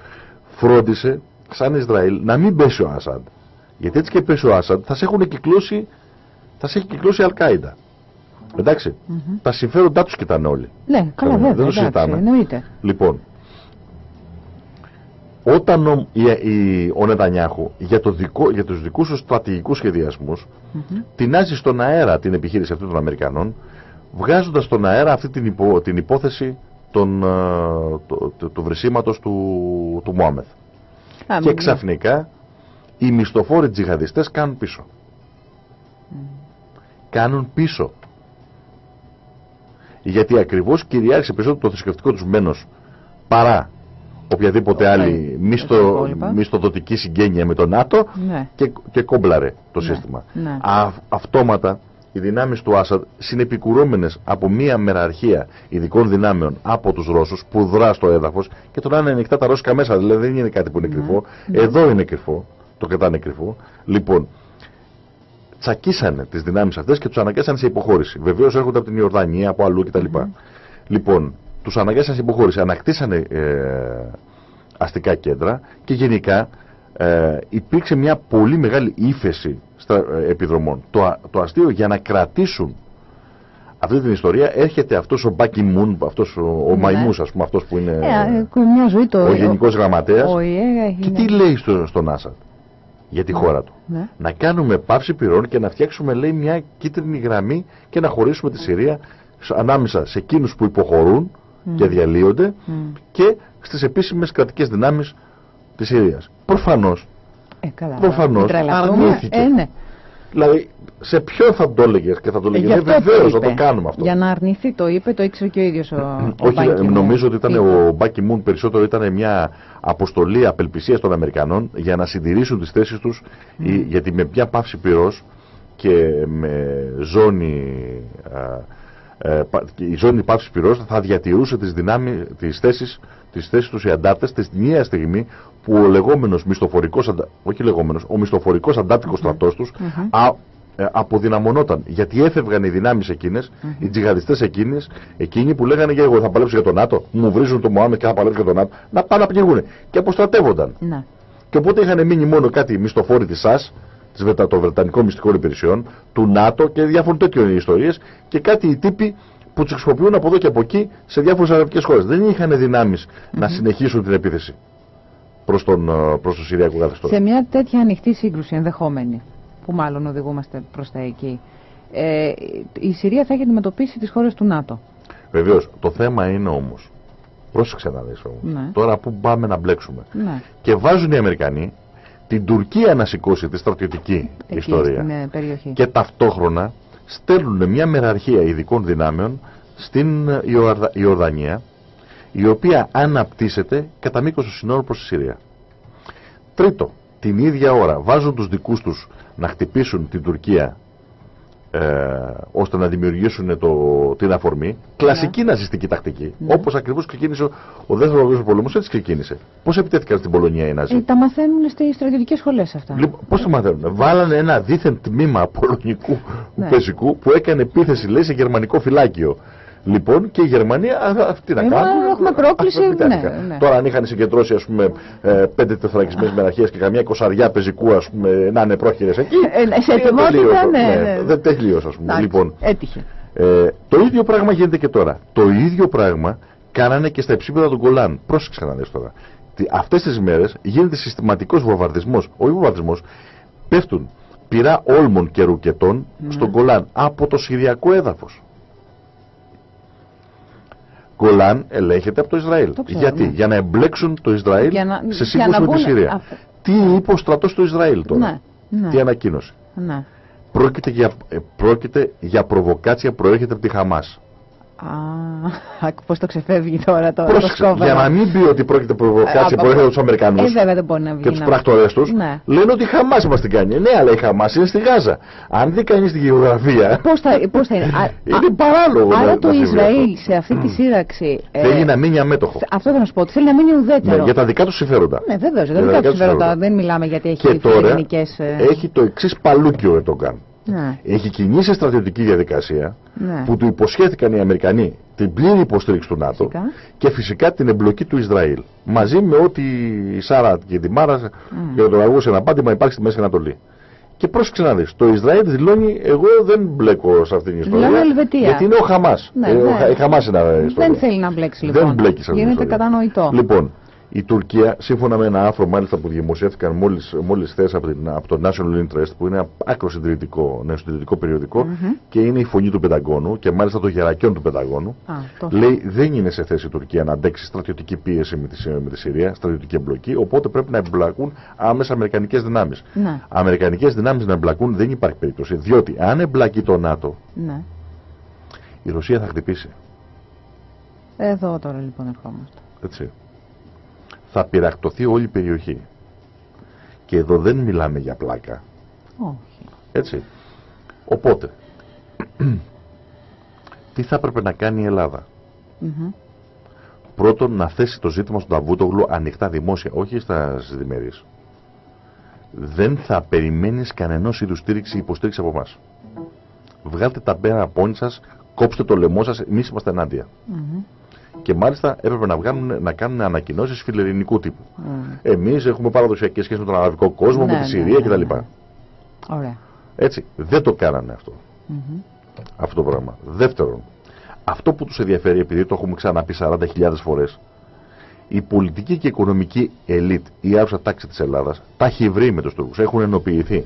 φρόντισε σαν Ισραήλ να μην πέσει ο Άσαντ. Γιατί έτσι και πέσει ο Άσαντ θα σε έχουν κυκλώσει, θα σε έχει κυκλώσει η Αλκάιδα. Εντάξει. Μμμ. Τα συμφέροντά τους κοιτάνε όλοι. Ναι, καλά, δεν βέβαια. το εντάξει, συζητάμε. Εννοείται. Λοιπόν, όταν ο, η, η- ο Νετανιάχου για, το δικό, για τους δικούς του στρατηγικούς σχεδιασμούς Μμμ. τεινάζει στον αέρα την επιχείρηση αυτή των Αμερικανών βγάζοντας στον αέρα αυτή την, υπο, την υπόθεση των, ε, το- το- του βρυσίματος του, του Μωάμεθ. Α, Και μη- ξαφνικά οι μισθοφόροι τζιχαδιστές κάνουν πίσω. Κάνουν πίσω. Γιατί ακριβώς κυριάρχησε περισσότερο το θρησκευτικό τους μένος παρά οποιαδήποτε Ναι, άλλη τα μισθο, υπόλοιπα. μισθοδοτική συγγένεια με τον ΝΑΤΟ Ναι. και, και κόμπλαρε το Ναι, σύστημα. ναι. Α, αυτόματα οι δυνάμεις του Άσαντ συνεπικουρούμενες από μία μεραρχία ειδικών δυνάμεων από τους Ρώσους που δρά στο έδαφος και τον είναι ανοιχτά τα ρώσικα μέσα, δηλαδή δεν είναι κάτι που είναι κρυφό. ναι. Εδώ είναι κρυφό, το κρατάνε κρυφό. Λοιπόν, τσακίσανε τις δυνάμεις αυτές και τους αναγκάσανε σε υποχώρηση. Βεβαίως έρχονται από την Ιορδανία, από αλλού κτλ. Λοιπόν, τους αναγκάσανε σε υποχώρηση, ανακτήσανε ε, αστικά κέντρα και γενικά ε, υπήρξε μια πολύ μεγάλη ύφεση στα ε, επιδρομών. Το, α- το αστείο για να κρατήσουν αυτή την ιστορία έρχεται αυτός ο Μπάκι Μουν, αυτός ο, ο Ναι. Μαϊμούς ας πούμε, αυτός που είναι Ε, ε, μια ζωή το. ο γενικός γραμματέας Ο ΙΕ έχει. και τι λέει στο, στον Άσαντ για τη χώρα του; Ναι. Να κάνουμε πάυση πυρών και να φτιάξουμε λέει μια κίτρινη γραμμή και να χωρίσουμε τη Συρία σ- ανάμεσα σε εκείνους που υποχωρούν και διαλύονται Μμ. και στις επίσημες κρατικές δυνάμεις της Συρίας. Προφανώς, Ε, καλά. Προφανώς, μην τρελαθούμε. αρνήθηκε. Ε, ναι. δηλαδή σε ποιον θα το έλεγε και θα το Ε, έλεγε. γι' Ε, αυτό το βεβαίως να είπε. το κάνουμε αυτό. Για να αρνηθεί το είπε, το ήξερε και ο ίδιος ο, ο Όχι, Μπαν ε, Κι Μουν. νομίζω ότι ήταν Είπε. ο Μπάκι Μουν περισσότερο ήταν μια αποστολή απελπισίας των Αμερικανών για να συντηρήσουν τις θέσεις τους η- γιατί με μια πάυση πυρός και με ζώνη α, ε, πα- και η ζώνη πάυσης πυρός θα διατηρούσε τις, δυνάμεις, τις, θέσεις, τις θέσεις τους οι αντάρτες τη μία στιγμή που ο λεγόμενος μισθοφορικός αντα... όχι λεγόμενος, ο μισθοφορικός αντάρτικος στρατός τους α, ε, αποδυναμωνόταν. Γιατί έφευγαν οι δυνάμεις εκείνες, οι τζιγαδιστές εκείνες, εκείνοι που λέγανε για εγώ θα παλέψω για τον ΝΑΤΟ, μου βρίζουν το Μωάμετ και θα παλέψω για τον ΝΑΤΟ, να πάνε να πνιγούν. Και αποστρατεύονταν. Ναι. Και οπότε είχαν μείνει μόνο κάτι μισθοφόροι της ΣΑΣ, της Βρετα- των Βρετανικών Μυστικών Υπηρεσιών, του ΝΑΤΟ και διάφορων τέτοιων ιστορίες και κάτι οι τύποι που τους χρησιμοποιούν από εδώ και από εκεί σε διάφορες αραβικές χώρες. Δεν είχαν δυνάμεις να συνεχίσουν την επίθεση προς, τον, ε, προς το Συριακό καθεστώς. Σε μια τέτοια ανοιχτή σύγκρουση ενδεχόμενη, που μάλλον οδηγούμαστε προς τα εκεί, ε, η Συρία θα έχει αντιμετωπίσει τις χώρες του ΝΑΤΟ. Βεβαίως, το θέμα είναι όμως, πρόσεξε να δεις όμως, Ναι. τώρα που πάμε να μπλέξουμε. Ναι. Και βάζουν οι Αμερικανοί την Τουρκία να σηκώσει τη στρατιωτική Εκεί ιστορία. στην ε, περιοχή. Και ταυτόχρονα στέλνουν μια μεραρχία ειδικών δυνάμεων στην ε, Ιορδα- Ιορδανία η οποία αναπτύσσεται κατά μήκος του συνόρου προς τη Συρία. Τρίτο, την ίδια ώρα βάζουν τους δικούς τους να χτυπήσουν την Τουρκία ε, ώστε να δημιουργήσουν το, την αφορμή. Κλασική Ναι. ναζιστική τακτική. Ναι. Όπως ακριβώς ξεκίνησε ο, ο δεύτερος παγκόσμιος πόλεμος, έτσι ξεκίνησε. Πώς επιτέθηκαν στην Πολωνία οι Ναζί; Ε, τα μαθαίνουν στις στρατιωτικές σχολές αυτά. Λοιπόν, πώς το μαθαίνουν; Βάλανε ένα δίθεν τμήμα πολωνικού Ναι. πεζικού που έκανε επίθεση, λέει, σε γερμανικό φυλάκιο. Λοιπόν, και η Γερμανία, α, αυτή να Ε, κάνουν. μα έχουμε πρόκληση, αυτό επιτέθηκαν. ναι, ναι. Τώρα, αν είχαν συγκεντρώσει, ας πούμε, ε, πέντε τεθωρακισμένε μεραχίε και καμιά εικοσαριά πεζικού, ας πούμε, να είναι πρόχειρε εκεί. Ε, σε είναι ετοιμότητα, τελείως, ναι, ναι. Δεν τελείω, α πούμε. Εντάξει, Λοιπόν, Έτυχε. ε, το ίδιο πράγμα γίνεται και τώρα. Το ίδιο πράγμα κάνανε και στα υψίπεδα του Γκολάν. Πρόσεξε να δεις τώρα. Τι- Αυτές τις μέρες γίνεται συστηματικός βομβαρδισμός. Όχι βομβαρδισμός. Πέφτουν πυρά όλμων και ρουκετών Ναι. στον Γκολάν από το Συριακό έδαφος. Γκολάν ελέγχεται από το Ισραήλ. Το ξέρω, Γιατί, ναι. για να εμπλέξουν το Ισραήλ Για να- σε για σύγκρουση να με τη μπουν- Συρία. αυτό. Τι είπε ο στρατός του Ισραήλ τώρα; Ναι, ναι. Τι ανακοίνωσε; Ναι. Πρόκειται για, ε, πρόκειται για προβοκάτσια προέρχεται από τη Χαμάς. Α, πώς το ξεφεύγει τώρα το, το Πρόσεξε, σκόβαρο. για να μην πει ότι πρόκειται Ε, προβοκάτσια από- προέρχεται από τους Αμερικανούς Ε, βέβαια δεν μπορεί να βγει. και τους να- πράκτορε τους, Ναι. λένε ότι η Χαμάς μας την κάνει. Ναι, αλλά η Χαμάς είναι στη Γάζα. Αν δει κανείς τη γεωγραφία, Πώς θα, πώς θα είναι; Α, είναι παράλογο. να- Άρα να το συμβεί Ισραήλ αυτό. σε αυτή τη σύραξη. ε, Θέλει να μείνει αμέτωχο. Αυτό θα να σου πω. ότι Θέλει να μείνει ουδέτερο. Ναι, για τα δικά τους συμφέροντα. Ναι, βεβαίω. Για Για τα δικά τους συμφέροντα. συμφέροντα. Δεν μιλάμε γιατί έχει Και τώρα φιλελληνικές, ε, έχει το εξής παλούκι ο Ερντογκάν. Ναι, Έχει κινήσει στρατιωτική διαδικασία ναι. που του υποσχέθηκαν οι Αμερικανοί την πλήρη υποστήριξη του ΝΑΤΟ Φυσικά. και φυσικά την εμπλοκή του Ισραήλ. Μαζί με ό,τι η Σάρα και τη Μάρα και τον αργούσε ένα πάντημα υπάρχει στη Μέση Ανατολή. Και πρόσεξε να δεις, το Ισραήλ δηλώνει εγώ δεν μπλέκω σε αυτήν την ιστορία. Δηλώνει Ελβετία. Γιατί είναι ο Χαμάς. Ναι, Ε, ο ναι. Χα- Η Χαμάς είναι η ιστορία. Δεν θέλει να μπλέξει λοιπόν. Δεν μπλέκεις σε αυτήν την Γίνεται ιστορία. κατανοητό. Λοιπόν, η Τουρκία, σύμφωνα με ένα άρθρο μάλιστα που δημοσιεύτηκαν μόλις, μόλις χθες από, την, από το National Interest, που είναι άκρο συντηρητικό, ναι, συντηρητικό περιοδικό Μμμ. και είναι η φωνή του Πενταγώνου και μάλιστα το γερακιόν του Πενταγώνου, Α, τόσο. λέει δεν είναι σε θέση η Τουρκία να αντέξει στρατιωτική πίεση με τη, Συρία- με τη Συρία, στρατιωτική εμπλοκή, οπότε πρέπει να εμπλακούν άμεσα αμερικανικές δυνάμεις. Ναι, Αμερικανικές δυνάμεις να εμπλακούν δεν υπάρχει περίπτωση, διότι αν εμπλακεί το ΝΑΤΟ, ναι. η Ρωσία θα χτυπήσει. Εδώ τώρα λοιπόν ερχόμαστε. Έτσι. Θα πειρακτωθεί όλη η περιοχή. Και εδώ δεν μιλάμε για πλάκα. Όχι. Έτσι. Οπότε, τι θα έπρεπε να κάνει η Ελλάδα; Μμμ. Πρώτον, να θέσει το ζήτημα στον Ταβούτογλου ανοιχτά δημόσια, όχι στα διμερείς. Δεν θα περιμένεις κανενός είδους στήριξη ή υποστήριξη από εμάς. Βγάλτε τα πέρα πόνι σας, κόψτε το λαιμό σας, εμείς είμαστε ενάντια. Μμμ. Και μάλιστα έπρεπε να, βγάλουν, να κάνουν ανακοινώσεις φιλελληνικού τύπου. Μμ. Εμείς έχουμε παραδοσιακές σχέσεις με τον αραβικό κόσμο, Ναι, με τη ναι, Συρία ναι, κτλ. ναι. Ωραία. Έτσι, δεν το κάνανε αυτό. Μμμ. Αυτό το πράγμα. Δεύτερον, αυτό που τους ενδιαφέρει, επειδή το έχουμε ξαναπεί 40.000 φορές, η πολιτική και οικονομική ελίτ, η άουσα τάξη της Ελλάδας, τα έχει βρει με τους Τούρκους, έχουν ενοποιηθεί.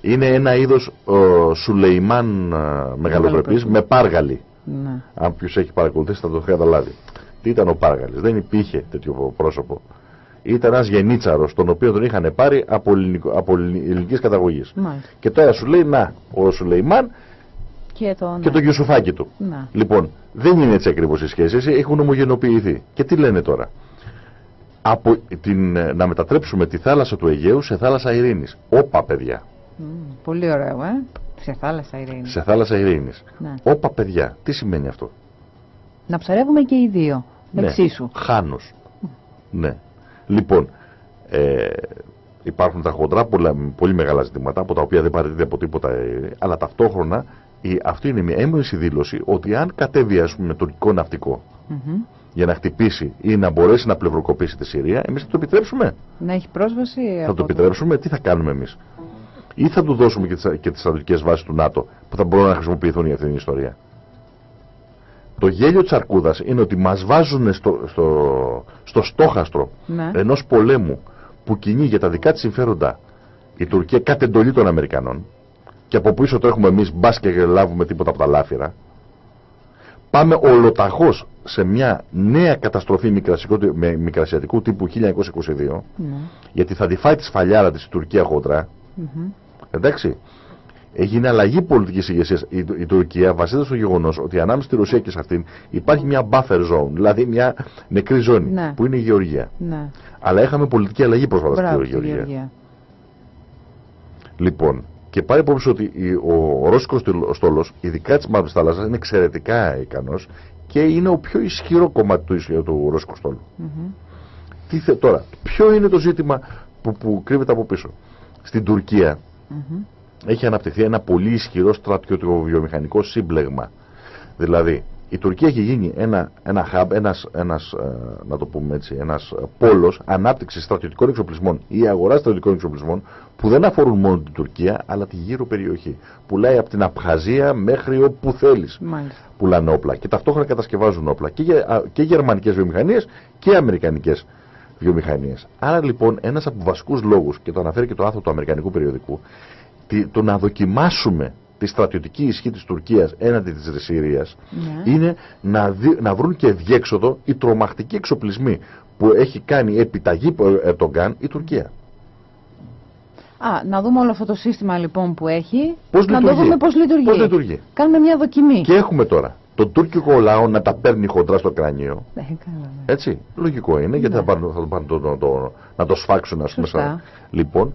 Είναι ένα είδος ε, Σουλεϊμάν ε, μεγαλοπρεπής με πάργαλη. Ναι. Αν ποιος έχει παρακολουθήσει θα το καταλάβει. Τι ήταν ο Πάργαλης. Δεν υπήρχε τέτοιο πρόσωπο. Ήταν ένας γενίτσαρος, τον οποίο τον είχαν πάρει από, ελληνικο, από ελληνικής καταγωγής. Μάλιστα. Και τώρα σου λέει, να, ο Σουλεϊμάν Και το, και το γιουσουφάκι του. Ναι. Λοιπόν, δεν είναι έτσι ακριβώς οι σχέσεις, έχουν ομογενοποιηθεί. Και τι λένε τώρα; Από την, ε, να μετατρέψουμε τη θάλασσα του Αιγαίου σε θάλασσα ειρήνης. Όπα παιδιά, Μμ, Πολύ ωραίο, ε. Σε θάλασσα ειρήνη. σε θάλασσα ειρήνης. Ναι. Όπα παιδιά, τι σημαίνει αυτό; Να ψαρεύουμε και οι δύο. Εξίσου. Χάνος. Ναι. Λοιπόν, ε, υπάρχουν τα χοντρά πολλά, πολύ μεγάλα ζητήματα από τα οποία δεν παρατηρείται από τίποτα, ε, αλλά ταυτόχρονα η, αυτή είναι μια έμεση δήλωση ότι αν κατέβει ας πούμε τουρκικό ναυτικό Μμμ. για να χτυπήσει ή να μπορέσει να πλευροκοπήσει τη Συρία, εμείς θα το επιτρέψουμε. Να έχει πρόσβαση. Θα από το επιτρέψουμε, τι θα κάνουμε εμείς; Ή θα του δώσουμε και τις, και τις στρατιωτικές βάσεις του ΝΑΤΟ που θα μπορούν να χρησιμοποιηθούν για αυτή την ιστορία. Το γέλιο της Αρκούδας είναι ότι μας βάζουν στο, στο, στο στόχαστρο Ναι. ενός πολέμου που κινεί για τα δικά της συμφέροντα η Τουρκία κατ' εντολή των Αμερικανών και από πίσω τρέχουμε εμείς μπας και λάβουμε τίποτα από τα λάφυρα πάμε ολοταχώς σε μια νέα καταστροφή μικρασιατικού, με- μικρασιατικού τύπου 1922 Ναι. γιατί θα τη φάει τη σφαλιάρα της η Τουρκία χοντρά Μμμ. Εντάξει έγινε αλλαγή πολιτικής ηγεσίας η, η Τουρκία βασίζεται στο γεγονός ότι ανάμεσα στη Ρωσία και σε αυτήν υπάρχει μια buffer zone δηλαδή μια νεκρή ζώνη Ναι. που είναι η Γεωργία Ναι. αλλά είχαμε πολιτική αλλαγή πρόσφατα Μπράβο στη στη Γεωργία Γεωργία. Λοιπόν, Και πάρει υπόψη ότι ο, ο Ρώσικος στόλος, ειδικά της Μαύρης Θάλασσας, είναι εξαιρετικά ικανός και είναι ο πιο ισχυρό κομμάτι του, του Ρώσικου στόλου. Τι θε, τώρα, ποιο είναι το ζήτημα που, που κρύβεται από πίσω; Στην Τουρκία έχει αναπτυχθεί ένα πολύ ισχυρό στρατιωτικό βιομηχανικό σύμπλεγμα. Δηλαδή, η Τουρκία έχει γίνει ένα, ένα hub, ένας, ένας, ε, να το πούμε έτσι, ένας πόλος ανάπτυξης στρατιωτικών εξοπλισμών ή αγοράς στρατιωτικών εξοπλισμών που δεν αφορούν μόνο την Τουρκία αλλά τη γύρω περιοχή. Πουλάει από την Απχαζία μέχρι όπου θέλεις. Πουλάνε όπλα και ταυτόχρονα κατασκευάζουν όπλα και, και γερμανικές βιομηχανίες και αμερικανικές βιομηχανίες. Άρα λοιπόν ένας από τους βασικούς λόγους και το αναφέρει και το άθρο του αμερικανικού περιοδικού το να δοκιμάσουμε τη στρατιωτική ισχύ της Τουρκίας έναντι της Συρίας ναι. είναι να, να βρουν και διέξοδο οι τρομακτικοί εξοπλισμοί που έχει κάνει επιταγή Ερτογκάν η Τουρκία. Α, να δούμε όλο αυτό το σύστημα λοιπόν που έχει, πώς να λειτουργεί. το δούμε πώς λειτουργεί. πώς λειτουργεί. Κάνουμε μια δοκιμή. Και έχουμε τώρα τον τουρκικό λαό να τα παίρνει χοντρά στο κρανίο. Ναι, καλά, ναι. Έτσι, λογικό είναι, γιατί θα, πάνε, θα πάνε το, το, το, να το σφάξουν ας πούμε. Λοιπόν,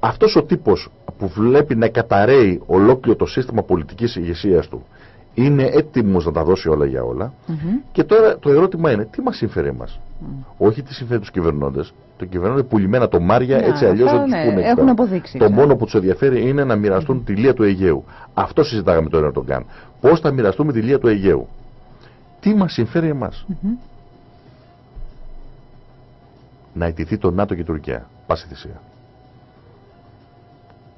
αυτός ο τύπος που βλέπει να καταραίει ολόκληρο το σύστημα πολιτικής ηγεσίας του είναι έτοιμος να τα δώσει όλα για όλα. Και τώρα το ερώτημα είναι τι μας συμφέρει εμάς; Όχι τι συμφέρει τους κυβερνώντες. Το κυβερνώνται πουλημένα το Μάρια έτσι αλλιώς δεν τους ναι, πούνε έχουν αποδείξει, το μόνο που τους ενδιαφέρει είναι να μοιραστούν τη λία του Αιγαίου. Αυτό συζητάγαμε τώρα να τον κάνουν. Πώς θα μοιραστούμε τη λία του Αιγαίου; Τι μας συμφέρει εμάς; Να ετηθεί το ΝΑΤΟ και η Τουρκία. Πάση θυσία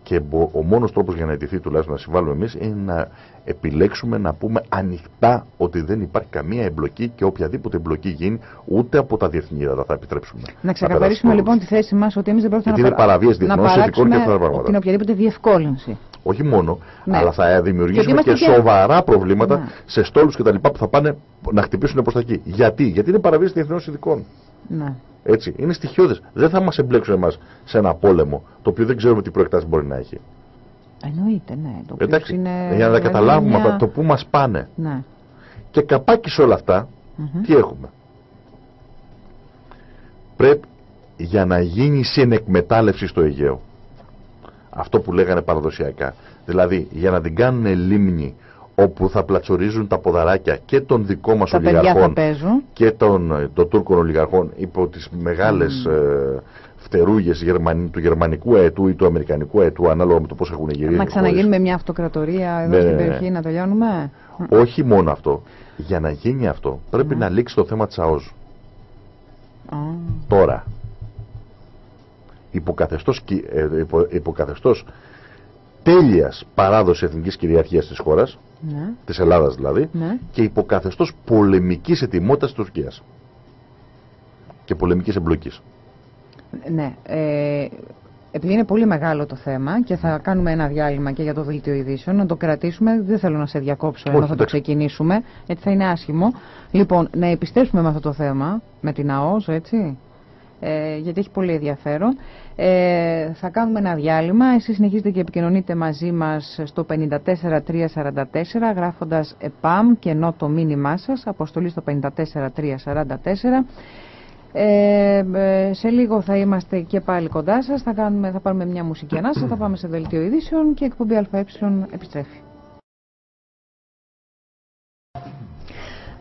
και ο μόνος τρόπος για να αιτηθεί τουλάχιστον να συμβάλλουμε εμείς είναι να επιλέξουμε να πούμε ανοιχτά ότι δεν υπάρχει καμία εμπλοκή και οποιαδήποτε εμπλοκή γίνει ούτε από τα διεθνή ύδατα θα επιτρέψουμε. Να ξεκαθαρίσουμε λοιπόν τη θέση μας ότι εμείς δεν πρόκειται να, παρα... να παράξουμε και αυτά τα πράγματα. την οποιαδήποτε διευκόλυνση. Όχι μόνο, ναι. αλλά θα δημιουργήσουμε και, και σοβαρά προβλήματα ναι. σε στόλους και τα λοιπά που θα πάνε να χτυπήσουν προς τα εκεί. Γιατί, Γιατί είναι παραβίαση διεθνών ειδικών. Ναι. Έτσι. Είναι στοιχειώδες. Δεν θα μας εμπλέξουν εμάς σε ένα πόλεμο το οποίο δεν ξέρουμε τι προεκτάσεις μπορεί να έχει. Εννοείται, ναι. Το Εντάξει. Είναι... Για να καταλάβουμε μια... το πού μας πάνε. Ναι. Και καπάκι σε όλα αυτά, τι έχουμε; Πρέπει για να γίνει συνεκμετάλλευση στο Αιγαίο. Αυτό που λέγανε παραδοσιακά. Δηλαδή, για να την κάνουν λίμνη όπου θα πλατσορίζουν τα ποδαράκια και των δικών μας τα ολιγαρχών και των, των Τούρκων ολιγαρχών υπό τις μεγάλες mm. ε, φτερούγες του γερμανικού αετού ή του αμερικανικού αετού ανάλογα με το πώς έχουν γυρίσει. Να ξαναγίνουμε μια αυτοκρατορία εδώ ναι, στην περιοχή να τελειώνουμε. Όχι μόνο αυτό. Για να γίνει αυτό πρέπει mm. να λήξει το θέμα της ΑΟΖ. Mm. Τώρα. Υποκαθεστώς, ε, υπο, υποκαθεστώς τέλειας παράδοση εθνικής κυριαρχίας της χώρας ναι. της Ελλάδας δηλαδή, ναι. και υποκαθεστώς πολεμικής ετοιμότητας της Τουρκίας και πολεμικής εμπλοκής. Ναι, ε, επειδή είναι πολύ μεγάλο το θέμα και θα κάνουμε ένα διάλειμμα και για το δελτίο ειδήσεων, να το κρατήσουμε, δεν θέλω να σε διακόψω ενώ θα το ξεκινήσουμε, γιατί θα είναι άσχημο. Λοιπόν, να επιστρέψουμε με αυτό το θέμα, με την ΑΟΣ, έτσι, ε, γιατί έχει πολύ ενδιαφέρον. Ε, θα κάνουμε ένα διάλειμμα. Εσείς συνεχίζετε και επικοινωνείτε μαζί μας στο 54344 γράφοντας ΕΠΑΜ και ενώ το μήνυμά σας, αποστολή στο 54344. Ε, ε, σε λίγο θα είμαστε και πάλι κοντά σας, θα, κάνουμε, θα πάρουμε μια μουσική ανάσα, θα πάμε σε δελτίο ειδήσεων και εκπομπή ΑΕ επιστρέφει.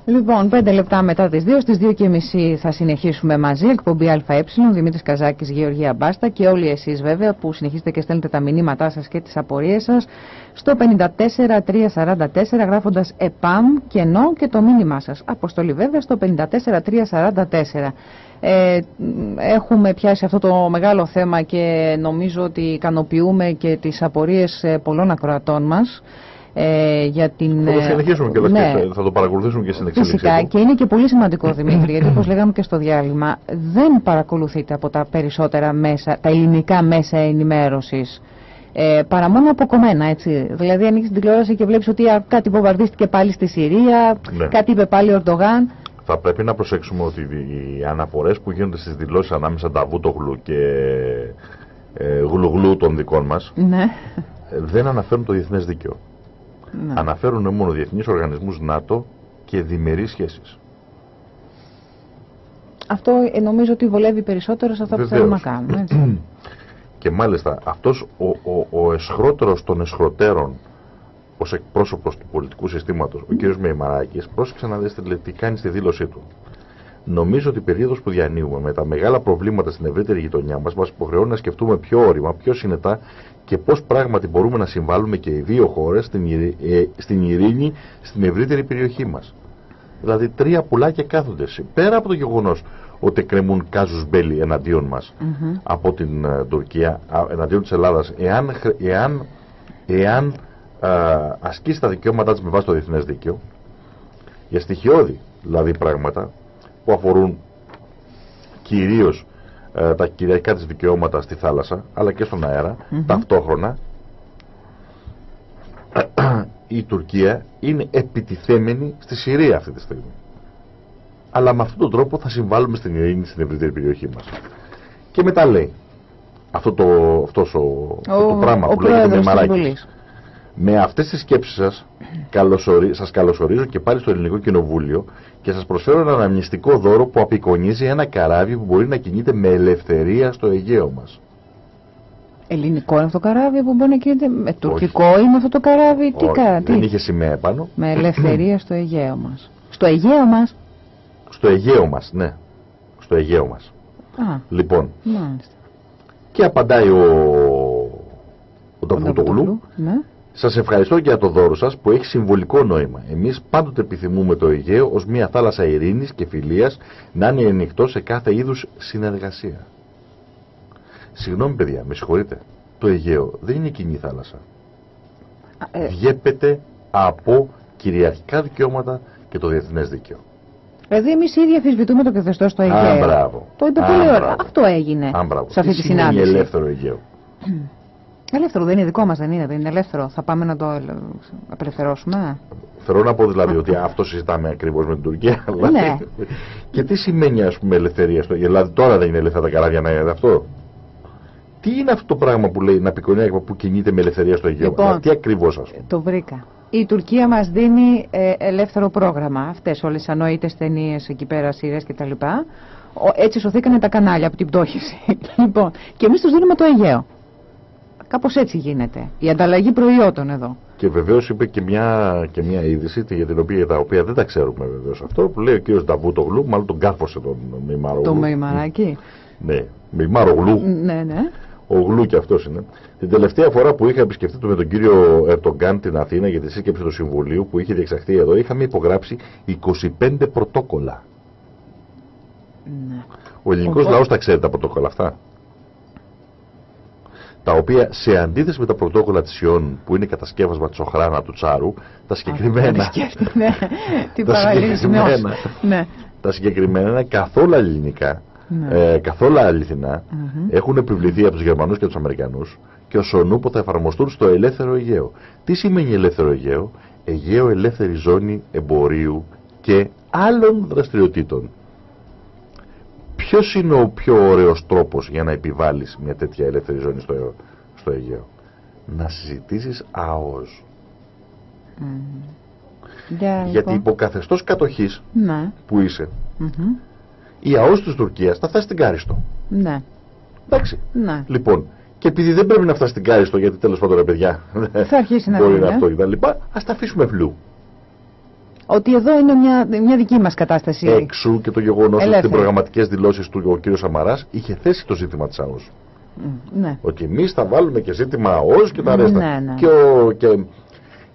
Λοιπόν, πέντε λεπτά μετά τις 2, στις 2 και μισή θα συνεχίσουμε μαζί, εκπομπή ΑΕ, Δημήτρης Καζάκης, Γεωργία Μπάστα και όλοι εσείς βέβαια που συνεχίζετε και στέλνετε τα μηνύματά σας και τις απορίες σας στο 54344 γράφοντας ΕΠΑΜ κενό και το μήνυμά σας. Αποστολή βέβαια στο 54344. Ε, έχουμε πιάσει αυτό το μεγάλο θέμα και νομίζω ότι ικανοποιούμε και τις απορίες ε, πολλών ακροατών μας ε, για την... Θα το ε, συνεχίσουμε και ναι. θα το παρακολουθήσουμε και στην εξέλιξη. Φυσικά και είναι και πολύ σημαντικό Δημήτρη γιατί όπως λέγαμε και στο διάλειμμα δεν παρακολουθείτε από τα περισσότερα μέσα, τα ελληνικά μέσα ενημέρωσης. Ε, παρά μόνο αποκομμένα έτσι. Δηλαδή ανοίξεις την τηλεόραση και βλέπεις ότι κάτι βομβαρδίστηκε πάλι στη Συρία, ναι. κάτι είπε πάλι ο Ορντογάν. Θα πρέπει να προσέξουμε ότι οι αναφορές που γίνονται στις δηλώσεις ανάμεσα τα Βούτογλου και ε, γλουγλού των δικών μας ναι. δεν αναφέρουν το διεθνές δίκαιο. Ναι. Αναφέρουν μόνο διεθνείς οργανισμούς ΝΑΤΟ και διμερείς σχέσεις. Αυτό ε, νομίζω ότι βολεύει περισσότερο σε αυτό που θέλουμε να κάνουμε. Έτσι. και μάλιστα αυτός ο, ο, ο εσχρότερος των εσχροτέρων ως εκπρόσωπος του πολιτικού συστήματος, ο κ. Μεϊμαράκης, πρόσεξε να δείτε τι κάνει στη δήλωσή του. Νομίζω ότι η περίοδος που διανύουμε με τα μεγάλα προβλήματα στην ευρύτερη γειτονιά μας μας υποχρεώνει να σκεφτούμε πιο όρημα, πιο συνετά και πώς πράγματι μπορούμε να συμβάλλουμε και οι δύο χώρες στην, ε, στην ειρήνη στην ευρύτερη περιοχή μας. Δηλαδή τρία πουλάκια κάθονται. Πέρα από το γεγονός ότι κρεμούν κάζους μπέλη εναντίον μας από την uh, Τουρκία, εναντίον της Ελλάδας, εάν, εάν, εάν uh, ασκήσει τα δικαιώματά της με βάση το διεθνές δίκαιο, για στοιχειώδη δηλαδή πράγματα που αφορούν κυρίως uh, τα κυριαρχικά της δικαιώματα στη θάλασσα, αλλά και στον αέρα, ταυτόχρονα, η Τουρκία είναι επιτιθέμενη στη Συρία αυτή τη στιγμή αλλά με αυτόν τον τρόπο θα συμβάλλουμε στην ειρήνη στην ευρύτερη περιοχή μας. Και μετά λέει, αυτό το, αυτός ο, ο, το πράγμα που λέγεται με μαράκι. Με αυτές τις σκέψεις σας, καλωσορι, σας καλωσορίζω και πάλι στο Ελληνικό Κοινοβούλιο και σας προσφέρω ένα αναμνηστικό δώρο που απεικονίζει ένα καράβι που μπορεί να κινείται με ελευθερία στο Αιγαίο μας. Ελληνικό είναι αυτό το καράβι που μπορεί να κινείται; Με τουρκικό είναι αυτό το καράβι; Τι κάνει. Δεν είχε σημαία πάνω. Με ελευθερία στο Αιγαίο μας. Στο Αιγαίο μας; Στο Αιγαίο μας, ναι. Στο Αιγαίο μας. Α, λοιπόν. Μάλιστα. Και απαντάει ο, ο Ταβουτογλου. Ναι. Σας ευχαριστώ για το δώρο σας που έχει συμβολικό νόημα. Εμείς πάντοτε επιθυμούμε το Αιγαίο ως μια θάλασσα ειρήνης και φιλίας να είναι ανοιχτό σε κάθε είδους συνεργασία. Συγγνώμη παιδιά, με συγχωρείτε. Το Αιγαίο δεν είναι κοινή θάλασσα. Ε... Διέπεται από κυριαρχικά δικαιώματα και το διεθνές δίκαιο. Δηλαδή, εμείς οι ίδιοι αφισβητούμε το καθεστώς στο Αιγαίο. Α, μπράβο. Το είπε πολύ ωραία. Αυτό έγινε Α, σε αυτή Τι τη συνάντηση. Είναι ελεύθερο Αιγαίο; Ελεύθερο δεν είναι δικό μας, δεν είναι. Δεν είναι ελεύθερο. Θα πάμε να το απελευθερώσουμε. Θέλω να πω δηλαδή ότι αυτό συζητάμε ακριβώς με την Τουρκία. Αλλά... Ναι. και τι σημαίνει ας πούμε ελευθερία στο Αιγαίο. Δηλαδή τώρα δεν είναι ελεύθερα τα καράβια να είναι αυτό. Τι είναι αυτό το πράγμα που λέει να πικονιά που κινείται με ελευθερία στο Αιγαίο; Λοιπόν, δηλαδή, τι ακριβώς ας πούμε; Το βρήκα. Η Τουρκία μας δίνει ε, ελεύθερο πρόγραμμα. Αυτές όλες οι ανόητες ταινίες εκεί πέρα, σειρές κτλ. Έτσι σωθήκανε τα κανάλια από την πτώχευση. λοιπόν, και εμείς τους δίνουμε το Αιγαίο. Κάπως έτσι γίνεται. Η ανταλλαγή προϊόντων εδώ. Και βεβαίως είπε και μια, και μια είδηση για την οποία, τα οποία δεν τα ξέρουμε βεβαίως αυτό που λέει ο κ. Νταβούτογλου, μάλλον τον κάρφωσε τον Μημαρογλου. Το Μημαράκι. Ναι, Μημαρογλου. Ναι, ναι. Ο Γλου και αυτός είναι. Την τελευταία φορά που είχα επισκεφτεί με τον κύριο Ερτογκάν την Αθήνα για τη σύσκεψη του Συμβουλίου που είχε διεξαχθεί εδώ, είχαμε υπογράψει 25 πρωτόκολλα. ναι. Ο ελληνικός λαός τα ξέρει τα πρωτόκολλα αυτά. Τα οποία σε αντίθεση με τα πρωτόκολλα της Ιών που είναι κατασκεύασμα τη Οχράνα του Τσάρου, τα συγκεκριμένα. ναι. Τι τα συγκεκριμένα, ναι. τα συγκεκριμένα είναι καθόλου ελληνικά Ναι. ε, καθόλου αληθινά Μμμ. έχουν επιβληθεί από τους Γερμανούς και τους Αμερικανούς και ως ονούπο θα εφαρμοστούν στο ελεύθερο Αιγαίο. Τι σημαίνει ελεύθερο Αιγαίο; Αιγαίο ελεύθερη ζώνη εμπορίου και άλλων δραστηριοτήτων. Ποιος είναι ο πιο ωραίος τρόπος για να επιβάλλεις μια τέτοια ελεύθερη ζώνη στο, στο Αιγαίο; Να συζητήσεις ΑΟΣ. Μμμ. Για, Γιατί λοιπόν. υπό καθεστώς κατοχής Ναι. που είσαι, Μμμ. η ΑΟΣ της Τουρκίας θα φτάσει στην Κάριστο. Ναι. Εντάξει. Ναι. Λοιπόν, και επειδή δεν πρέπει να φτάσει στην Κάριστο, γιατί τέλος πάντων ρε παιδιά. Θα αρχίσει να μπορεί βγει, να ε. αυτό κτλ. Α τα αφήσουμε βλού. Ότι εδώ είναι μια, μια δική μας κατάσταση. Εξού και το γεγονός ότι Ελεύθερη. στι προγραμματικές δηλώσεις του ο κ. Σαμαράς είχε θέσει το ζήτημα της ΑΟΣ. Μ, Ναι. Ότι εμείς θα βάλουμε και ζήτημα ΑΟΣ και τα ρέστα. Ναι, ναι. Και, ο, και,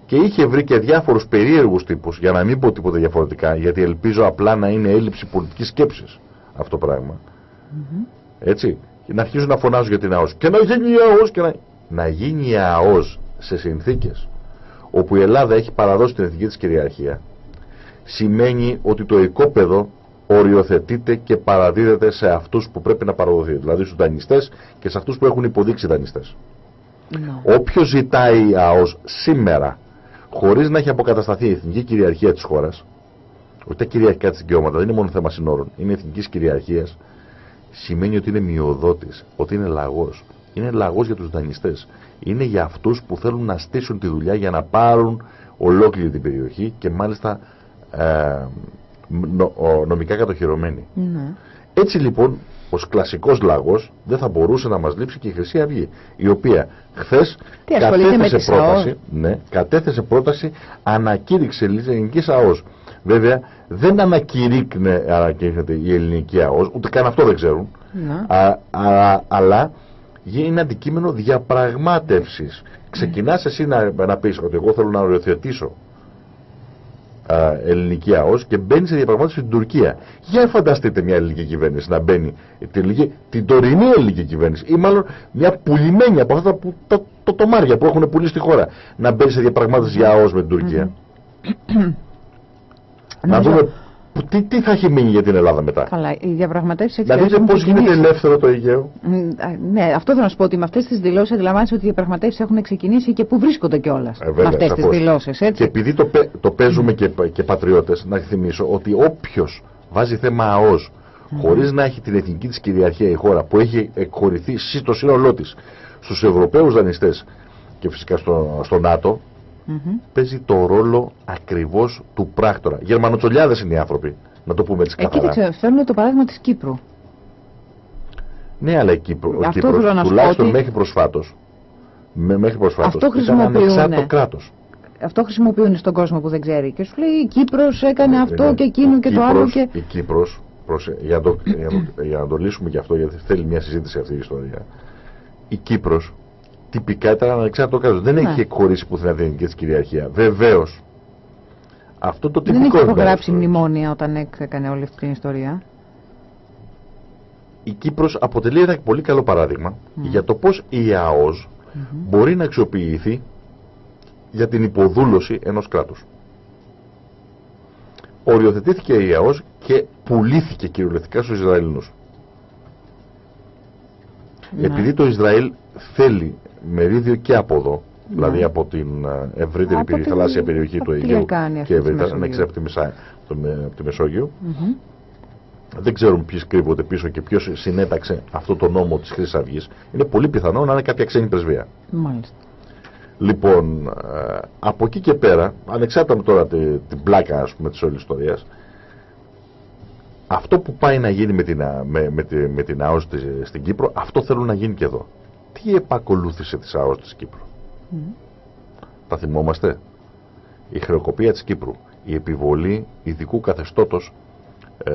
και είχε βρει και διάφορους περίεργους τύπους, για να μην πω τίποτα διαφορετικά, γιατί ελπίζω απλά να είναι έλλειψη πολιτικής σκέψης αυτό το πράγμα. Έτσι. Και να αρχίζουν να φωνάζουν για την ΑΟΣ. Και να γίνει η ΑΟΣ και να. Να γίνει η ΑΟΣ σε συνθήκες όπου η Ελλάδα έχει παραδώσει την εθνική της κυριαρχία σημαίνει ότι το οικόπεδο οριοθετείται και παραδίδεται σε αυτούς που πρέπει να παραδοθεί. Δηλαδή στους δανειστές και σε αυτούς που έχουν υποδείξει δανειστές. Ναι. Όποιος ζητάει η ΑΟΣ σήμερα χωρίς να έχει αποκατασταθεί η εθνική κυριαρχία της χώρας όχι τα κυριαρχικά της δικαιώματα, δεν είναι μόνο θέμα συνόρων, είναι εθνικής κυριαρχίας σημαίνει ότι είναι μειοδότης, ότι είναι λαγός. Είναι λαγός για τους δανειστές. Είναι για αυτούς που θέλουν να στήσουν τη δουλειά για να πάρουν ολόκληρη την περιοχή και μάλιστα ε, νο- ο- νομικά κατοχυρωμένη. Ναι. Έτσι λοιπόν ως κλασικός λαγός δεν θα μπορούσε να μας λείψει και η Χρυσή Αυγή η οποία χθες Τι ασχολείται με κατέθεσε τις πρόταση, ΑΟΣ; ναι, κατέθεσε πρόταση ανακήρυξη ελληνικής ΑΟΣ. Βέβαια δεν ανακηρύκνε, ανακηρύκνεται η ελληνική ΑΟΣ, ούτε καν αυτό δεν ξέρουν, Να. α, α- αλλά είναι αντικείμενο διαπραγμάτευσης. Ξεκινάς εσύ να, να πεις ότι εγώ θέλω να οριοθετήσω α, ελληνική ΑΟΣ και μπαίνει σε διαπραγμάτευση με την Τουρκία. Για φανταστείτε μια ελληνική κυβέρνηση να μπαίνει, την, ελληνική- την τωρινή ελληνική κυβέρνηση, ή μάλλον μια πουλημένη από αυτά που, τα, το τομάρια που έχουν πουλήσει στη χώρα, να μπαίνει σε διαπραγμάτευση για ΑΟΣ με την τουρκια να Νομίζω- δούμε που- τι, τι θα έχει μείνει για την Ελλάδα μετά; Καλά, οι διαπραγματεύσεις έτσι Να κι αλλιώς δείτε έχουν πώς γίνεται ξεκινήσει. ελεύθερο το Αιγαίο. Μ, α, Ναι, αυτό θέλω να σου πω ότι με αυτές τις δηλώσεις αντιλαμβάνεσαι ότι οι διαπραγματεύσεις έχουν ξεκινήσει και πού βρίσκονται κιόλας. Ε, με βέβαια, αυτές τις σαφώς. δηλώσεις, Και έτσι. επειδή το, παι- το παίζουμε και, και πατριώτες, να θυμίσω ότι όποιος βάζει θέμα ΑΟΣ χωρίς να έχει την εθνική της κυριαρχία η χώρα που έχει εκχωρηθεί στο σύνολό της στους Ευρωπαίους δανειστές και φυσικά στο, στο ΝΑΤΟ Μμμ. παίζει το ρόλο ακριβώς του πράκτορα. Γερμανοτσολιάδες είναι οι άνθρωποι, να το πούμε έτσι Ε, καθαρά. κοίταξε, φέρνουν το παράδειγμα της Κύπρου. Ναι, αλλά η Κύπρο, ο Αυτό Κύπρος, θέλω να σου πω τουλάχιστον ότι- μέχρι προσφάτως, με, μέχρι προσφάτως, Αυτό ήταν χρησιμοποιούνε. ανεξάρτητος κράτος. Αυτό χρησιμοποιούν στον κόσμο που δεν ξέρει. Και σου λέει η Κύπρος έκανε αυτό Ναι. και εκείνο και Η το άλλο. Κύπρος- Και... Η Κύπρος, προσε- για, να το, για, να το, για να το λύσουμε και αυτό, γιατί θέλει μια συζήτηση αυτή η ιστορία. Η Κύπρος τυπικά ήταν ανεξάρτητο κράτος. Δεν Ναι. έχει εκχωρήσει πουθενά την εθνική της κυριαρχία. Βεβαίως. Αυτό το Δεν τυπικό έχει είναι υπογράψει αυτό. μνημόνια όταν έκανε όλη αυτή την ιστορία. Η Κύπρος αποτελεί ένα πολύ καλό παράδειγμα για το πώς η ΑΟΣ μπορεί να αξιοποιηθεί για την υποδούλωση ενός κράτους. Οριοθετήθηκε η ΑΟΣ και πουλήθηκε κυριολεκτικά στους Ισραηλινούς. Ναι. Επειδή το Ισραήλ θέλει μερίδιο και από εδώ, Ναι. δηλαδή από την ε, ευρύτερη Από περι- τη- θαλάσσια περιοχή από του τη Αιγαίου λεκάνη αυτή και της ευρύτερα, Μεσογείου. ναι, ξέρω, από τη, Μεσά, το με- από τη Μεσόγειο, Μμμ. δεν ξέρουν ποιοι κρύβονται πίσω και ποιος συνέταξε αυτό το νόμο της Χρυσής Αυγής. Είναι πολύ πιθανό να είναι κάποια ξένη πρεσβεία. Μάλιστα. Λοιπόν, ε, από εκεί και πέρα, ανεξάρτητα με τώρα τη- την πλάκα ας πούμε, της όλης ιστορίας, αυτό που πάει να γίνει με την, Α- με, με, τη- με την ΑΟΣ της- στην Κύπρο, αυτό θέλουν να γίνει και εδώ. Τι επακολούθησε της ΑΟΣ της Κύπρου; Μμ. Τα θυμόμαστε; Η χρεοκοπία της Κύπρου, η επιβολή ειδικού καθεστώτος ε,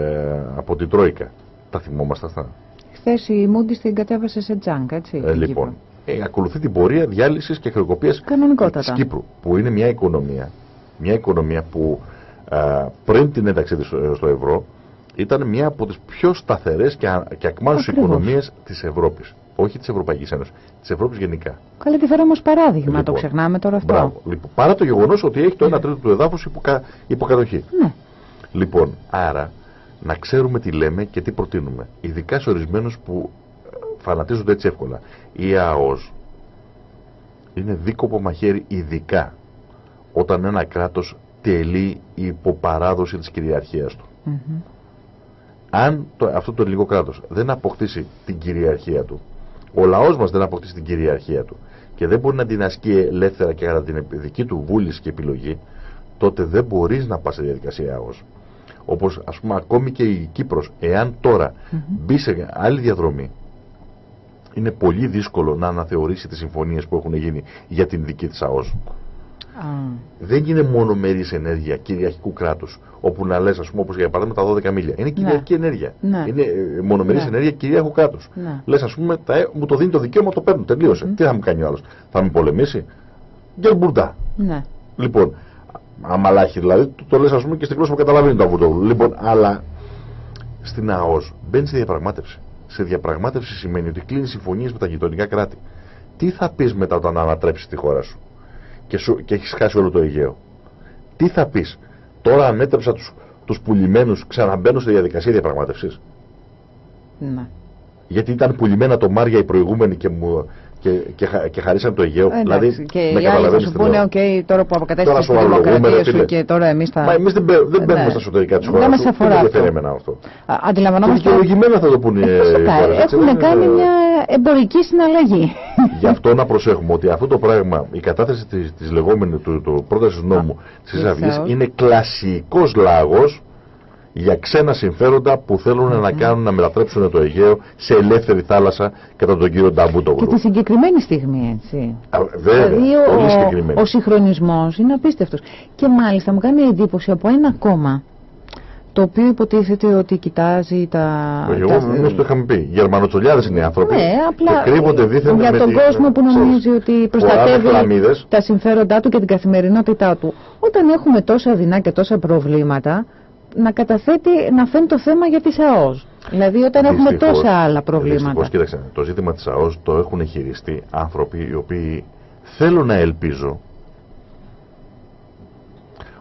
από την Τρόικα. Τα θυμόμαστε αυτά; Χθες η Μούντις την κατέβασε σε τζάνκ, έτσι. Ε, την λοιπόν, Κύπρο. ε, ακολουθεί την πορεία διάλυσης και χρεοκοπίας Κανονικότατα. της Κύπρου, που είναι μια οικονομία, μια οικονομία που α, πριν την ένταξή της στο, στο ευρώ ήταν μια από τις πιο σταθερές και, α- και ακμάσους Ακριβώς. οικονομίες της Ευρώπης. Όχι της Ευρωπαϊκής Ένωσης, της Ευρώπης γενικά. Καλά, τη φέρω όμως παράδειγμα, το Λοιπόν, ξεχνάμε τώρα αυτό. Μπράβο. Λοιπόν, παρά το γεγονός ότι έχει το 1 τρίτο του εδάφους υποκα, υποκατοχή. Ναι. Λοιπόν, άρα να ξέρουμε τι λέμε και τι προτείνουμε. Ειδικά σε ορισμένους που ε, φανατίζονται έτσι εύκολα. Η ΑΟΣ είναι δίκοπο μαχαίρι ειδικά όταν ένα κράτος τελεί υποπαράδοση της κυριαρχίας του. Μμμ. Αν το, αυτό το ελληνικό κράτος δεν αποκτήσει την κυριαρχία του, ο λαός μας δεν αποκτήσει την κυριαρχία του και δεν μπορεί να την ασκεί ελεύθερα και κατά την δική του βούληση και επιλογή, τότε δεν μπορείς να πας σε διαδικασία ΑΟΣ. Όπως ας πούμε ακόμη και η Κύπρος, εάν τώρα μπει σε άλλη διαδρομή, είναι πολύ δύσκολο να αναθεωρήσει τις συμφωνίες που έχουν γίνει για την δική της ΑΟΣ. Α, Δεν είναι μονομερής ενέργεια κυριαρχικού κράτους, όπου να λες ας πούμε όπως για παράδειγμα τα 12 μίλια. Είναι κυριαρχική ενέργεια. Ναι. Είναι ε, μονομερής Ναι. ενέργεια κυριαρχικού κράτους. Ναι. Λες ας πούμε τα, ε, μου το δίνει το δικαίωμα, το παίρνω, τελείωσε. Τι θα μου κάνει ο άλλος, θα με πολεμήσει. Γκελμπουρντά. ναι. Λοιπόν, αμαλάχη δηλαδή, το, το λες ας πούμε και στην γλώσσα που καταλαβαίνει το αβουτό. Λοιπόν, αλλά στην ΑΟΣ μπαίνει σε διαπραγμάτευση. Σε διαπραγμάτευση σημαίνει ότι κλείνει συμφωνίες με τα γειτονικά κράτη. Τι θα πεις μετά όταν ανατρέψεις τη χώρα σου; Και, σου, και έχεις χάσει όλο το Αιγαίο. Τι θα πεις; Τώρα ανέτρεψα τους, τους πουλημένους, ξαναμπαίνω στη διαδικασία διαπραγμάτευσης. ναι. Γιατί ήταν πουλημένα το Μάρια οι προηγούμενοι και, μου, και, και, χα- και χαρίσαν το Αιγαίο. Εντάξει, δηλαδή, και με οι άλλοι θα καταλαβαίνεις σου τι πούνε, λέω. οκ, τώρα που Τώρα αποκατέστησε σου τη αλογούμε, δημοκρατία ρε σου φίλε. και τώρα εμείς θα. Μα εμείς δεν, μπαι- δεν Ναι. μπαίνουμε στα εσωτερικά της Δεν χώρας μας σου. αφορά Δεν αυτό. ενδιαφέρει εμένα αυτό. Α, Και Αντιλαμβανόμαστε. δικαιολογημένα θα το πούνε οι Φυσικά, χώρες, έτσι, έχουν δεν κάνει είναι- μια εμπορική συναλλαγή. Γι' αυτό να προσέχουμε ότι αυτό το πράγμα, η κατάθεση της, της λεγόμενη του, του πρότασης νόμου της της Αυγής ΑΟΣ. είναι κλασικός λάγος για ξένα συμφέροντα που θέλουν να κάνουν να μετατρέψουν το Αιγαίο σε ελεύθερη θάλασσα κατά τον κύριο Νταμπούτογλου. Και τη συγκεκριμένη στιγμή, έτσι. Α, βέβαια, δηλαδή πολύ ο, συγκεκριμένη. ο συγχρονισμός είναι απίστευτος. Και μάλιστα μου κάνει εντύπωση από ένα κόμμα το οποίο υποτίθεται ότι κοιτάζει τα... Εγώ τα- νομίζω το είχαμε πει. Γερμανοτσολιάδες είναι οι άνθρωποι. Ναι, απλά και κρύβονται δίθεν για με τον τη- κόσμο που ξέρεις, νομίζει ότι προστατεύει φοράνε χλαμίδες. τα συμφέροντά του και την καθημερινότητά του. Όταν έχουμε τόσα δεινά και τόσα προβλήματα, να καταθέτει, να φαίνει το θέμα για τις ΑΟΣ. Δηλαδή όταν έχουμε Δυστυχώς- τόσα άλλα προβλήματα. Δυστυχώς, κοίταξε, το ζήτημα της ΑΟΣ το έχουν χειριστεί άνθρωποι οι οποίοι θέλω να ελπίζω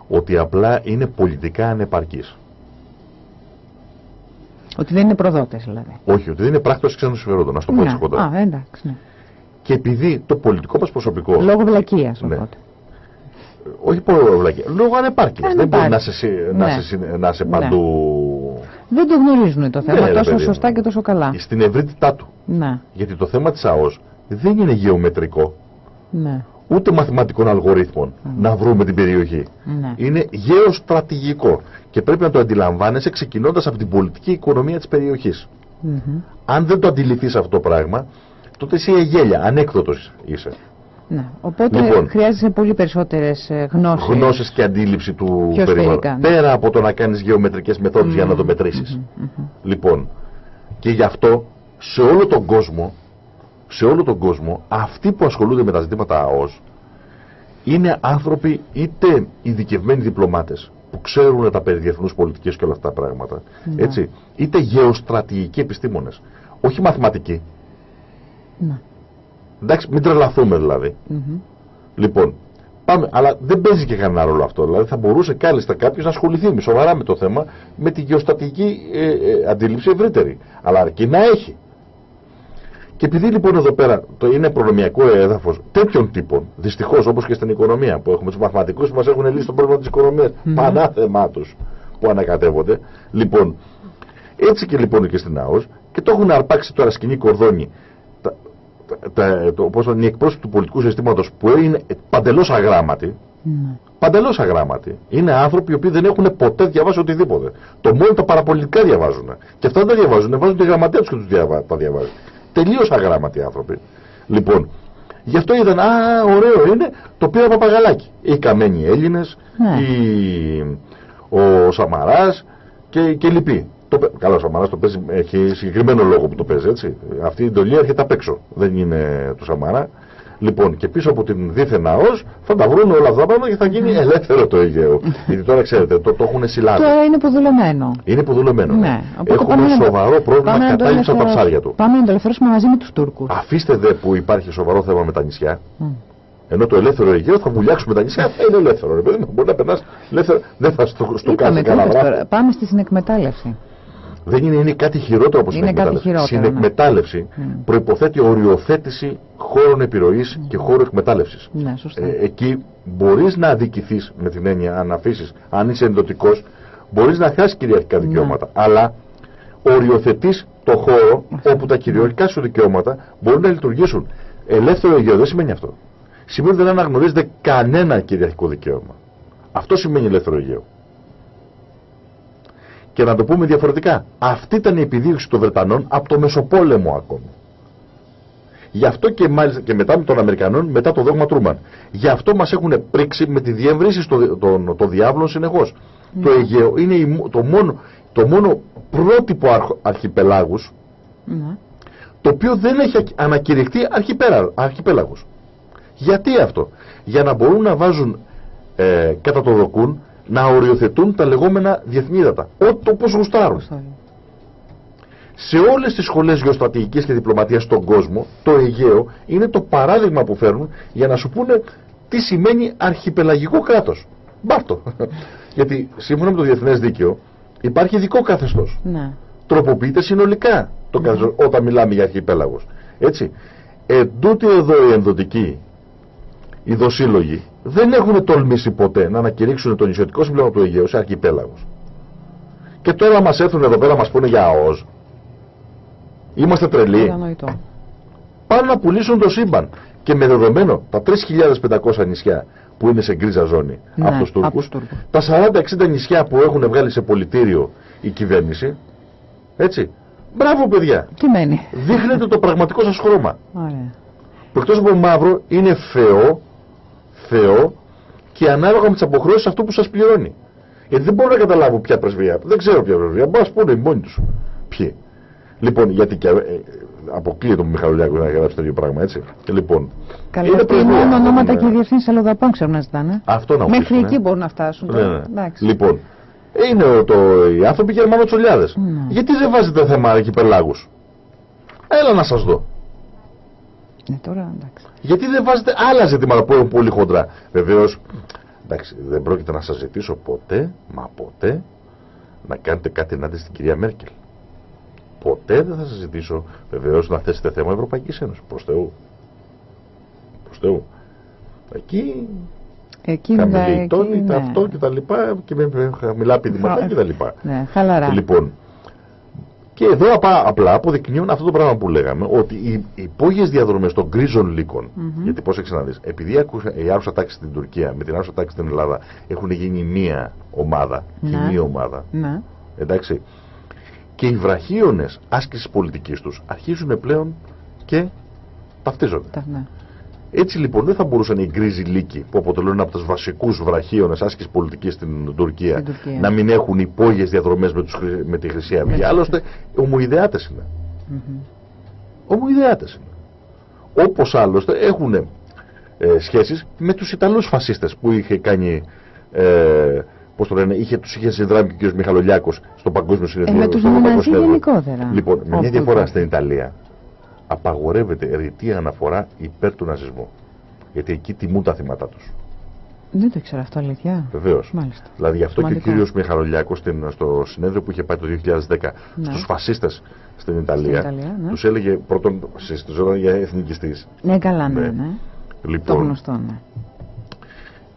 ότι απλά είναι πολιτικά ανεπαρκείς. Ότι δεν είναι προδότες δηλαδή. Όχι, ότι δεν είναι πράκτος ξένων συμφερόντων, να σου το πω έτσι Ναι. κοντά. Α, εντάξει. Ναι. Και επειδή το πολιτικό μας προσωπικό, Λόγω βλακείας Ναι. οπότε. Όχι πολύ βλακία, λόγω ανεπάρκειας, δεν μπορεί να Ανεπάρκειας. σε, συ- να Ναι. σε, συ- να σε Ναι. παντού Δεν το γνωρίζουν το θέμα Ναι, ρε τόσο παιδί μου. σωστά και τόσο καλά. στην ευρύτητά του. Ναι, Γιατί το θέμα της ΑΟΣ δεν είναι γεωμετρικό, ναι, ούτε μαθηματικών αλγορίθμων να βρούμε την περιοχή. ναι. Είναι γεωστρατηγικό και πρέπει να το αντιλαμβάνεσαι ξεκινώντας από την πολιτική οικονομία της περιοχής. Μμμ. Αν δεν το αντιληφθείς αυτό το πράγμα, τότε είσαι γέλια, ανέκδοτος είσαι. Ναι. Οπότε Λοιπόν. χρειάζεσαι πολύ περισσότερες ε, γνώσεις. Γνώσεις και αντίληψη του Πιο περιβάλλοντος. σφαιρικά, ναι. Πέρα από το να κάνεις γεωμετρικές μεθόδους για να το μετρήσεις. Λοιπόν, και γι' αυτό σε όλο τον κόσμο, σε όλο τον κόσμο, αυτοί που ασχολούνται με τα ζητήματα ΑΟΣ είναι άνθρωποι είτε ειδικευμένοι διπλωμάτες που ξέρουν τα περί διεθνούς πολιτικής και όλα αυτά τα πράγματα, Ναι. έτσι, είτε γεωστρατηγικοί επιστήμονες, όχι μαθηματικοί. Ναι. Εντάξει, μην τρελαθούμε δηλαδή. Μμμ. Λοιπόν, πάμε, αλλά δεν παίζει και κανένα ρόλο αυτό. Δηλαδή θα μπορούσε κάλλιστα κάποιος να ασχοληθεί με σοβαρά με το θέμα, με τη γεωστατική ε, ε, αντίληψη ευρύτερη. Αλλά αρκεί να έχει. Και επειδή λοιπόν εδώ πέρα το είναι προνομιακό έδαφος τέτοιων τύπων, δυστυχώς όπως και στην οικονομία που έχουμε τους μαθηματικούς που μας έχουν λύσει το πρόβλημα της οικονομίας, πανάθεμά του που ανακατεύονται. Λοιπόν, έτσι και λοιπόν και στην ΑΟΣ και το έχουν αρπάξει τώρα σκηνή κορδόνι τα, τα, τα, το, πώς είναι οι εκπρόσωποι του πολιτικού συστήματος που είναι παντελώς αγράμματοι Ναι. παντελώς αγράμματοι. Είναι άνθρωποι οι οποίοι δεν έχουν ποτέ διαβάσει οτιδήποτε. Το μόνο τα παραπολιτικά διαβάζουν. Και αυτά δεν τα διαβάζουν, βάζουν τη γραμματέα του και τους διαβα... τα διαβάζουν. Τελείως αγράμματοι άνθρωποι. Λοιπόν, γι' αυτό είδαν, Α, ωραίο είναι, το πήρα παπαγαλάκι. Οι καμένοι Έλληνες, Ναι. η... ο Σαμαράς και, και λοιποί. Το... παι- Καλά, ο Σαμαρά το παίζει, έχει συγκεκριμένο λόγο που το παίζει, έτσι. Αυτή η εντολή έρχεται απ' έξω. Δεν είναι του Σαμαρά. Λοιπόν, και πίσω από την δίθεν ΑΟΣ θα τα βρουν όλα αυτά τα πράγματα και θα γίνει ελεύθερο το Αιγαίο. Γιατί τώρα ξέρετε, το, το έχουν συλλάβει. Τώρα είναι υποδουλωμένο. Είναι υποδουλωμένο. Ναι. Οπότε Έχουμε πάμε να το- σοβαρό πρόβλημα πάμε να το κατάληψη από τα ελευθερώσουμε. ψάρια του. Πάμε να το ελευθερώσουμε μαζί με τους Τούρκους. Αφήστε δε που υπάρχει σοβαρό θέμα με τα νησιά. Μμ. Ενώ το ελεύθερο Αιγαίο θα βουλιάξουμε τα νησιά, θα είναι ελεύθερο. Ρε παιδί μου, μπορεί να περνάς ελεύθερα, δεν θα στο, στο Είπαμε κάνει κανένα τούτες βράδυ. τώρα. Πάμε στη συνεκμετάλλευση. Δεν είναι, είναι κάτι χειρότερο από Είναι κάτι συνεκμετάλλευση. χειρότερο, ναι. συνεκμετάλλευση Mm. προϋποθέτει οριοθέτηση χώρων επιρροής και χώρου εκμετάλλευσης. Ναι, σωστά. Ε, εκεί μπορείς να αδικηθείς με την έννοια αν αφήσεις, αν είσαι ενδοτικός, μπορείς να χάσεις κυριαρχικά Ναι. δικαιώματα. Αλλά οριοθετείς το χώρο όπου τα κυριαρχικά σου δικαιώματα μπορούν να λειτουργήσουν. Ελεύθερο Αιγαίο δεν σημαίνει αυτό. Σημαίνει ότι δεν αναγνωρίζεται κανένα κυριαρχικό δικαίωμα. Αυτό σημαίνει ελεύθερο Αιγαίο. Και να το πούμε διαφορετικά. Αυτή ήταν η επιδίωξη των Βρετανών από το Μεσοπόλεμο ακόμη. Γι' αυτό και, μάλιστα, και μετά με των Αμερικανών, μετά το δόγμα Τρούμαν. Γι' αυτό μας έχουν πρίξει με τη διεύρυνση των το, το διάβλων συνεχώς. Το Αιγαίο είναι η μο- το, μόνο, το μόνο πρότυπο αρχ- αρχιπελάγους Ναι. το οποίο δεν έχει ακ- ανακηρυχτεί αρχιπέλα- αρχιπέλαγος. Γιατί αυτό; Για να μπορούν να βάζουν ε, κατά το δοκούν να οριοθετούν τα λεγόμενα διεθνή ύδατα. Ό,τι όπως γουστάρουν. Σωστά. Σε όλες τις σχολές γεωστρατηγικής και διπλωματίας στον κόσμο, το Αιγαίο είναι το παράδειγμα που φέρνουν για να σου πούνε τι σημαίνει αρχιπελαγικό κράτος. Μπάρτο. Γιατί σύμφωνα με το διεθνές δίκαιο υπάρχει ειδικό καθεστώς. Ναι. Τροποποιείται συνολικά το καθεστώς όταν μιλάμε για αρχιπέλαγος. Έτσι. Εν τούτοι εδώ οι ενδοτικοί, οι δοσύλλογοι, δεν έχουν τολμήσει ποτέ να ανακηρύξουν το νησιωτικό συμπλέγμα του Αιγαίου σε αρχιπέλαγος. Και τώρα μας έρθουν εδώ πέρα να μας πούνε για ΑΟΣ. Είμαστε τρελοί. Κατανοητό. Πάνε να πουλήσουν το σύμπαν. Και με δεδομένο τα 3.500 νησιά που είναι σε γκρίζα ζώνη Ναι, από τους από Τούρκους, τους Τούρκους. τα 40-60 νησιά που έχουν βγάλει σε πολιτήριο η κυβέρνηση, έτσι, μπράβο παιδιά, Τι μένει. δείχνετε το πραγματικό σας χρώμα. Ωραία. Που εκτός από μαύρο είναι θεό, θεό και ανάλογα με τις αποχρώσεις αυτού που σας πληρώνει. Γιατί δεν μπορώ να καταλάβω ποια πρεσβεία, δεν ξέρω ποια πρεσβεία, μπορεί να πούνε οι μόνοι τους. Ποιοι. Λοιπόν, γιατί και, ε, ε, αποκλείεται ο Μιχαλολιάκος να γράψει τέτοιο πράγμα, έτσι. Λοιπόν, Καλά, είναι αυτοί πρεσβεία. μόνο ονόματα Είναι- και διευθύνσεις αλλοδαπών ξέρουν να ζητάνε. Αυτό να μου Μέχρι πεις, εκεί ναι. μπορούν να φτάσουν. Ναι, τώρα. ναι. Εντάξει. Λοιπόν, είναι ο- το, οι άνθρωποι Γερμανοτσολιάδες. Ναι. Γιατί δεν βάζετε θέμα εκεί πελάγους. Έλα να σας δω. Ναι, τώρα εντάξει. Γιατί δεν βάζετε άλλα ζητήματα που είναι πολύ χοντρά. Βεβαίως, εντάξει, δεν πρόκειται να σας ζητήσω ποτέ, μα ποτέ, να κάνετε κάτι ενάντια στην κυρία Μέρκελ. Ποτέ δεν θα σας ζητήσω, βεβαίως, να θέσετε θέμα Ευρωπαϊκής Ένωσης. Προς Θεού. Προς Θεού. Εκεί Εκεί μιλάει. χαμηλή εκεί, τόνη, ναι. αυτό και τα λοιπά, και με, με χαμηλά πηδηματά και τα λοιπά. Ναι, χαλαρά. Λοιπόν, και εδώ απα- απλά αποδεικνύουν αυτό το πράγμα που λέγαμε, ότι οι υπόγειες διαδρομές των γκρίζων λύκων, Μμμ. γιατί πώς έχει να δει, επειδή ακούσα- η άρουσα τάξη στην Τουρκία με την άρουσα τάξη στην Ελλάδα έχουν γίνει μία ομάδα, Ναι. κοινή ομάδα, Ναι. εντάξει, και οι βραχίονες άσκησης πολιτικής τους αρχίζουν πλέον και ταυτίζονται. Τα- ναι. Έτσι λοιπόν δεν θα μπορούσαν οι γκρίζοι λύκοι που αποτελούν από τους βασικούς βραχίονε άσκηση πολιτικής στην Τουρκία, Στην Τουρκία. να μην έχουν υπόγειες διαδρομές με, τους χρυ- με τη Χρυσή Αυγή. Ναι. Άλλωστε, ομοειδεάτες είναι. Μμμ. Ομοειδεάτες είναι. Όπως άλλωστε έχουν ε, σχέσεις με τους Ιταλούς φασίστες που είχε κάνει. Ε, Πώς το λένε, είχε, τους είχε συνδράμει και ο κ. Μιχαλολιάκος στο Παγκόσμιο Συνέδριο. Ε, με τους στο Ευρωπαϊκό Ναζί Συνέδριο. γενικότερα. Λοιπόν, με μια Όπου διαφορά υπάρχει. στην Ιταλία απαγορεύεται ρητή αναφορά υπέρ του ναζισμού. Γιατί εκεί τιμούν τα θύματα τους. Δεν το ήξερα αυτό, αλήθεια. Βεβαίως. Μάλιστα. Δηλαδή γι' αυτό και ο Σημαντικό. κύριος Μιχαλολιάκος στο συνέδριο που είχε πάει το 2010 Ναι. στους στου φασίστες στην Ιταλία, Ιταλία, ναι. τους έλεγε πρώτον συζητιζόταν για εθνικιστής. Ναι, καλά, ναι, Ναι. ναι. Το Λοιπόν, γνωστό, ναι.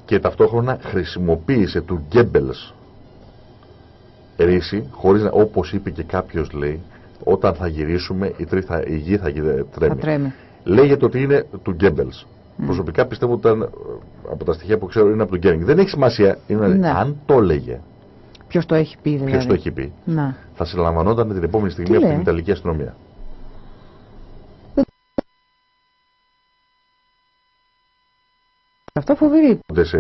και ταυτόχρονα χρησιμοποίησε του Γκέμπελς ρίση, χωρίς να, όπως είπε και κάποιος λέει, όταν θα γυρίσουμε η, τρί, θα, η γη θα γυρε- Θα τρέμει. τρέμει. Λέγεται ότι είναι του Γκέμπελς. Προσωπικά πιστεύω ότι ήταν, ε, από τα στοιχεία που ξέρω είναι από τον Γκέρινγκ. Δεν έχει σημασία. Είναι, Ναι. Αν το έλεγε, Ποιος το έχει πει, δηλαδή. ποιο το έχει πει, Να. θα συλλαμβανόταν την επόμενη στιγμή Τι από λέει; την Ιταλική αστυνομία. Αυτό φοβερή. Ούτε σε,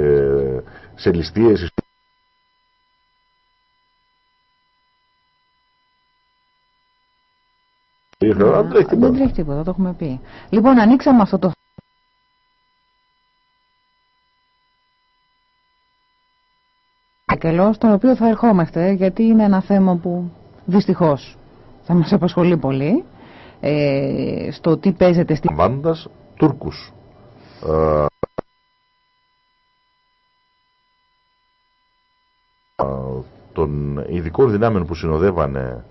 σε ληστείες, Ναι, Δεν τρέχει Δεν τίποτα. τρέχει τίποτα, το έχουμε πει. Λοιπόν, ανοίξαμε αυτό το φάκελος, στον οποίο θα ερχόμαστε, γιατί είναι ένα θέμα που δυστυχώς θα μας απασχολεί πολύ. Ε, στο τι παίζεται στη Λαμβάνοντας Τούρκους. Ε, ε, των ειδικών δυνάμεων που συνοδεύανε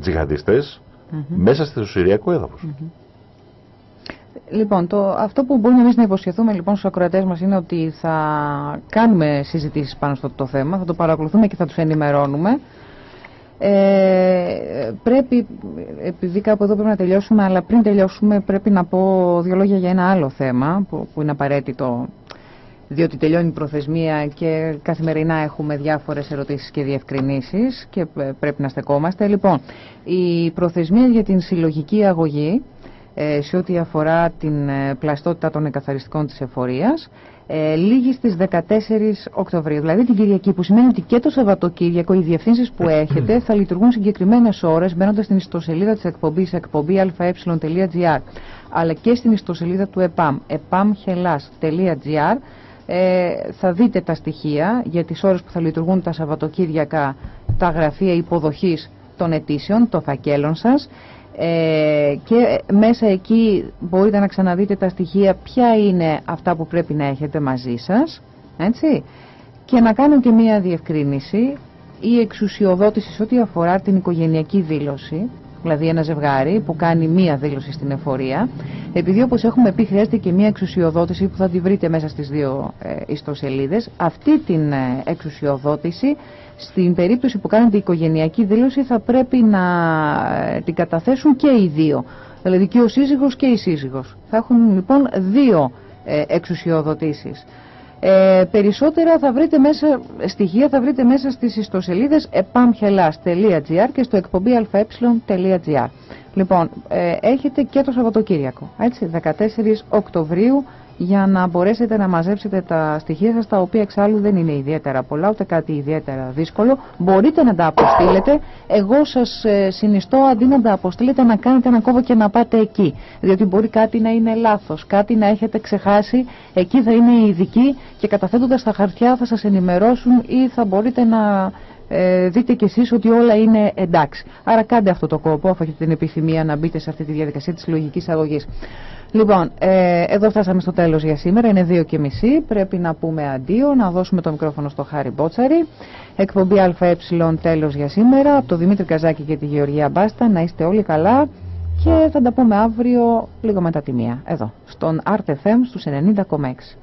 τζιχαντιστές μέσα στο Συριακό έδαφος. Λοιπόν, το, αυτό που μπορούμε εμείς να υποσχεθούμε λοιπόν στους ακροατές μας είναι ότι θα κάνουμε συζητήσεις πάνω στο το θέμα, θα το παρακολουθούμε και θα τους ενημερώνουμε. Ε, πρέπει, επειδή κάπου εδώ πρέπει να τελειώσουμε, αλλά πριν τελειώσουμε πρέπει να πω δύο λόγια για ένα άλλο θέμα που, που είναι απαραίτητο διότι τελειώνει η προθεσμία και καθημερινά έχουμε διάφορες ερωτήσεις και διευκρινήσεις και ε, πρέπει να στεκόμαστε. Λοιπόν, η προθεσμία για την συλλογική αγωγή ε, σε ό,τι αφορά την ε, πλαστότητα των εκαθαριστικών της εφορίας ε, λήγει στις 14 Οκτωβρίου, δηλαδή την Κυριακή, που σημαίνει ότι και το Σαββατοκύριακο οι διευθύνσεις που έχετε θα λειτουργούν συγκεκριμένες ώρες μπαίνοντας στην ιστοσελίδα της εκπομπής εκπομπή αε.gr αλλά και στην ιστοσελίδα του ΕΠΑΜ, epamhelas.gr ε, θα δείτε τα στοιχεία για τις ώρες που θα λειτουργούν τα Σαββατοκύριακα τα γραφεία υποδοχής των αιτήσεων, των φακέλων σας. Ε, και μέσα εκεί μπορείτε να ξαναδείτε τα στοιχεία ποια είναι αυτά που πρέπει να έχετε μαζί σας έτσι. Και να κάνω και μία διευκρίνηση η εξουσιοδότηση σε ό,τι αφορά την οικογενειακή δήλωση δηλαδή ένα ζευγάρι που κάνει μία δήλωση στην εφορία επειδή όπως έχουμε πει χρειάζεται και μία εξουσιοδότηση που θα τη βρείτε μέσα στις δύο ε, ιστοσελίδες αυτή την ε, εξουσιοδότηση στην περίπτωση που κάνετε οικογενειακή δήλωση θα πρέπει να ε, την καταθέσουν και οι δύο Δηλαδή και ο σύζυγος και η σύζυγος. Θα έχουν λοιπόν δύο ε, εξουσιοδοτήσεις. Ε, περισσότερα θα βρείτε μέσα, στοιχεία θα βρείτε μέσα στις ιστοσελίδες epamhelas.gr και στο εκπομπή αε.gr. Λοιπόν, ε, έχετε και το Σαββατοκύριακο, έτσι, 14 Οκτωβρίου για να μπορέσετε να μαζέψετε τα στοιχεία σας τα οποία εξάλλου δεν είναι ιδιαίτερα πολλά ούτε κάτι ιδιαίτερα δύσκολο μπορείτε να τα αποστείλετε εγώ σας ε, συνιστώ αντί να τα αποστείλετε να κάνετε ένα κόβο και να πάτε εκεί διότι μπορεί κάτι να είναι λάθος κάτι να έχετε ξεχάσει εκεί θα είναι οι ειδικοί και καταθέτοντας τα χαρτιά θα σας ενημερώσουν ή θα μπορείτε να ε, δείτε κι εσείς ότι όλα είναι εντάξει. Άρα κάντε αυτό το κόπο, αφού έχετε την επιθυμία να μπείτε σε αυτή τη διαδικασία της λογικής αγωγής. Λοιπόν, ε, εδώ φτάσαμε στο τέλος για σήμερα, είναι δύο και μισή, πρέπει να πούμε αντίο, να δώσουμε το μικρόφωνο στο Χάρη Μπότσαρη. Εκπομπή ΑΕ τέλος για σήμερα, από το Δημήτρη Καζάκη και τη Γεωργία Μπάστα, να είστε όλοι καλά. Και θα τα πούμε αύριο λίγο μετά τη μία, εδώ, στον RTFM στους 90,6.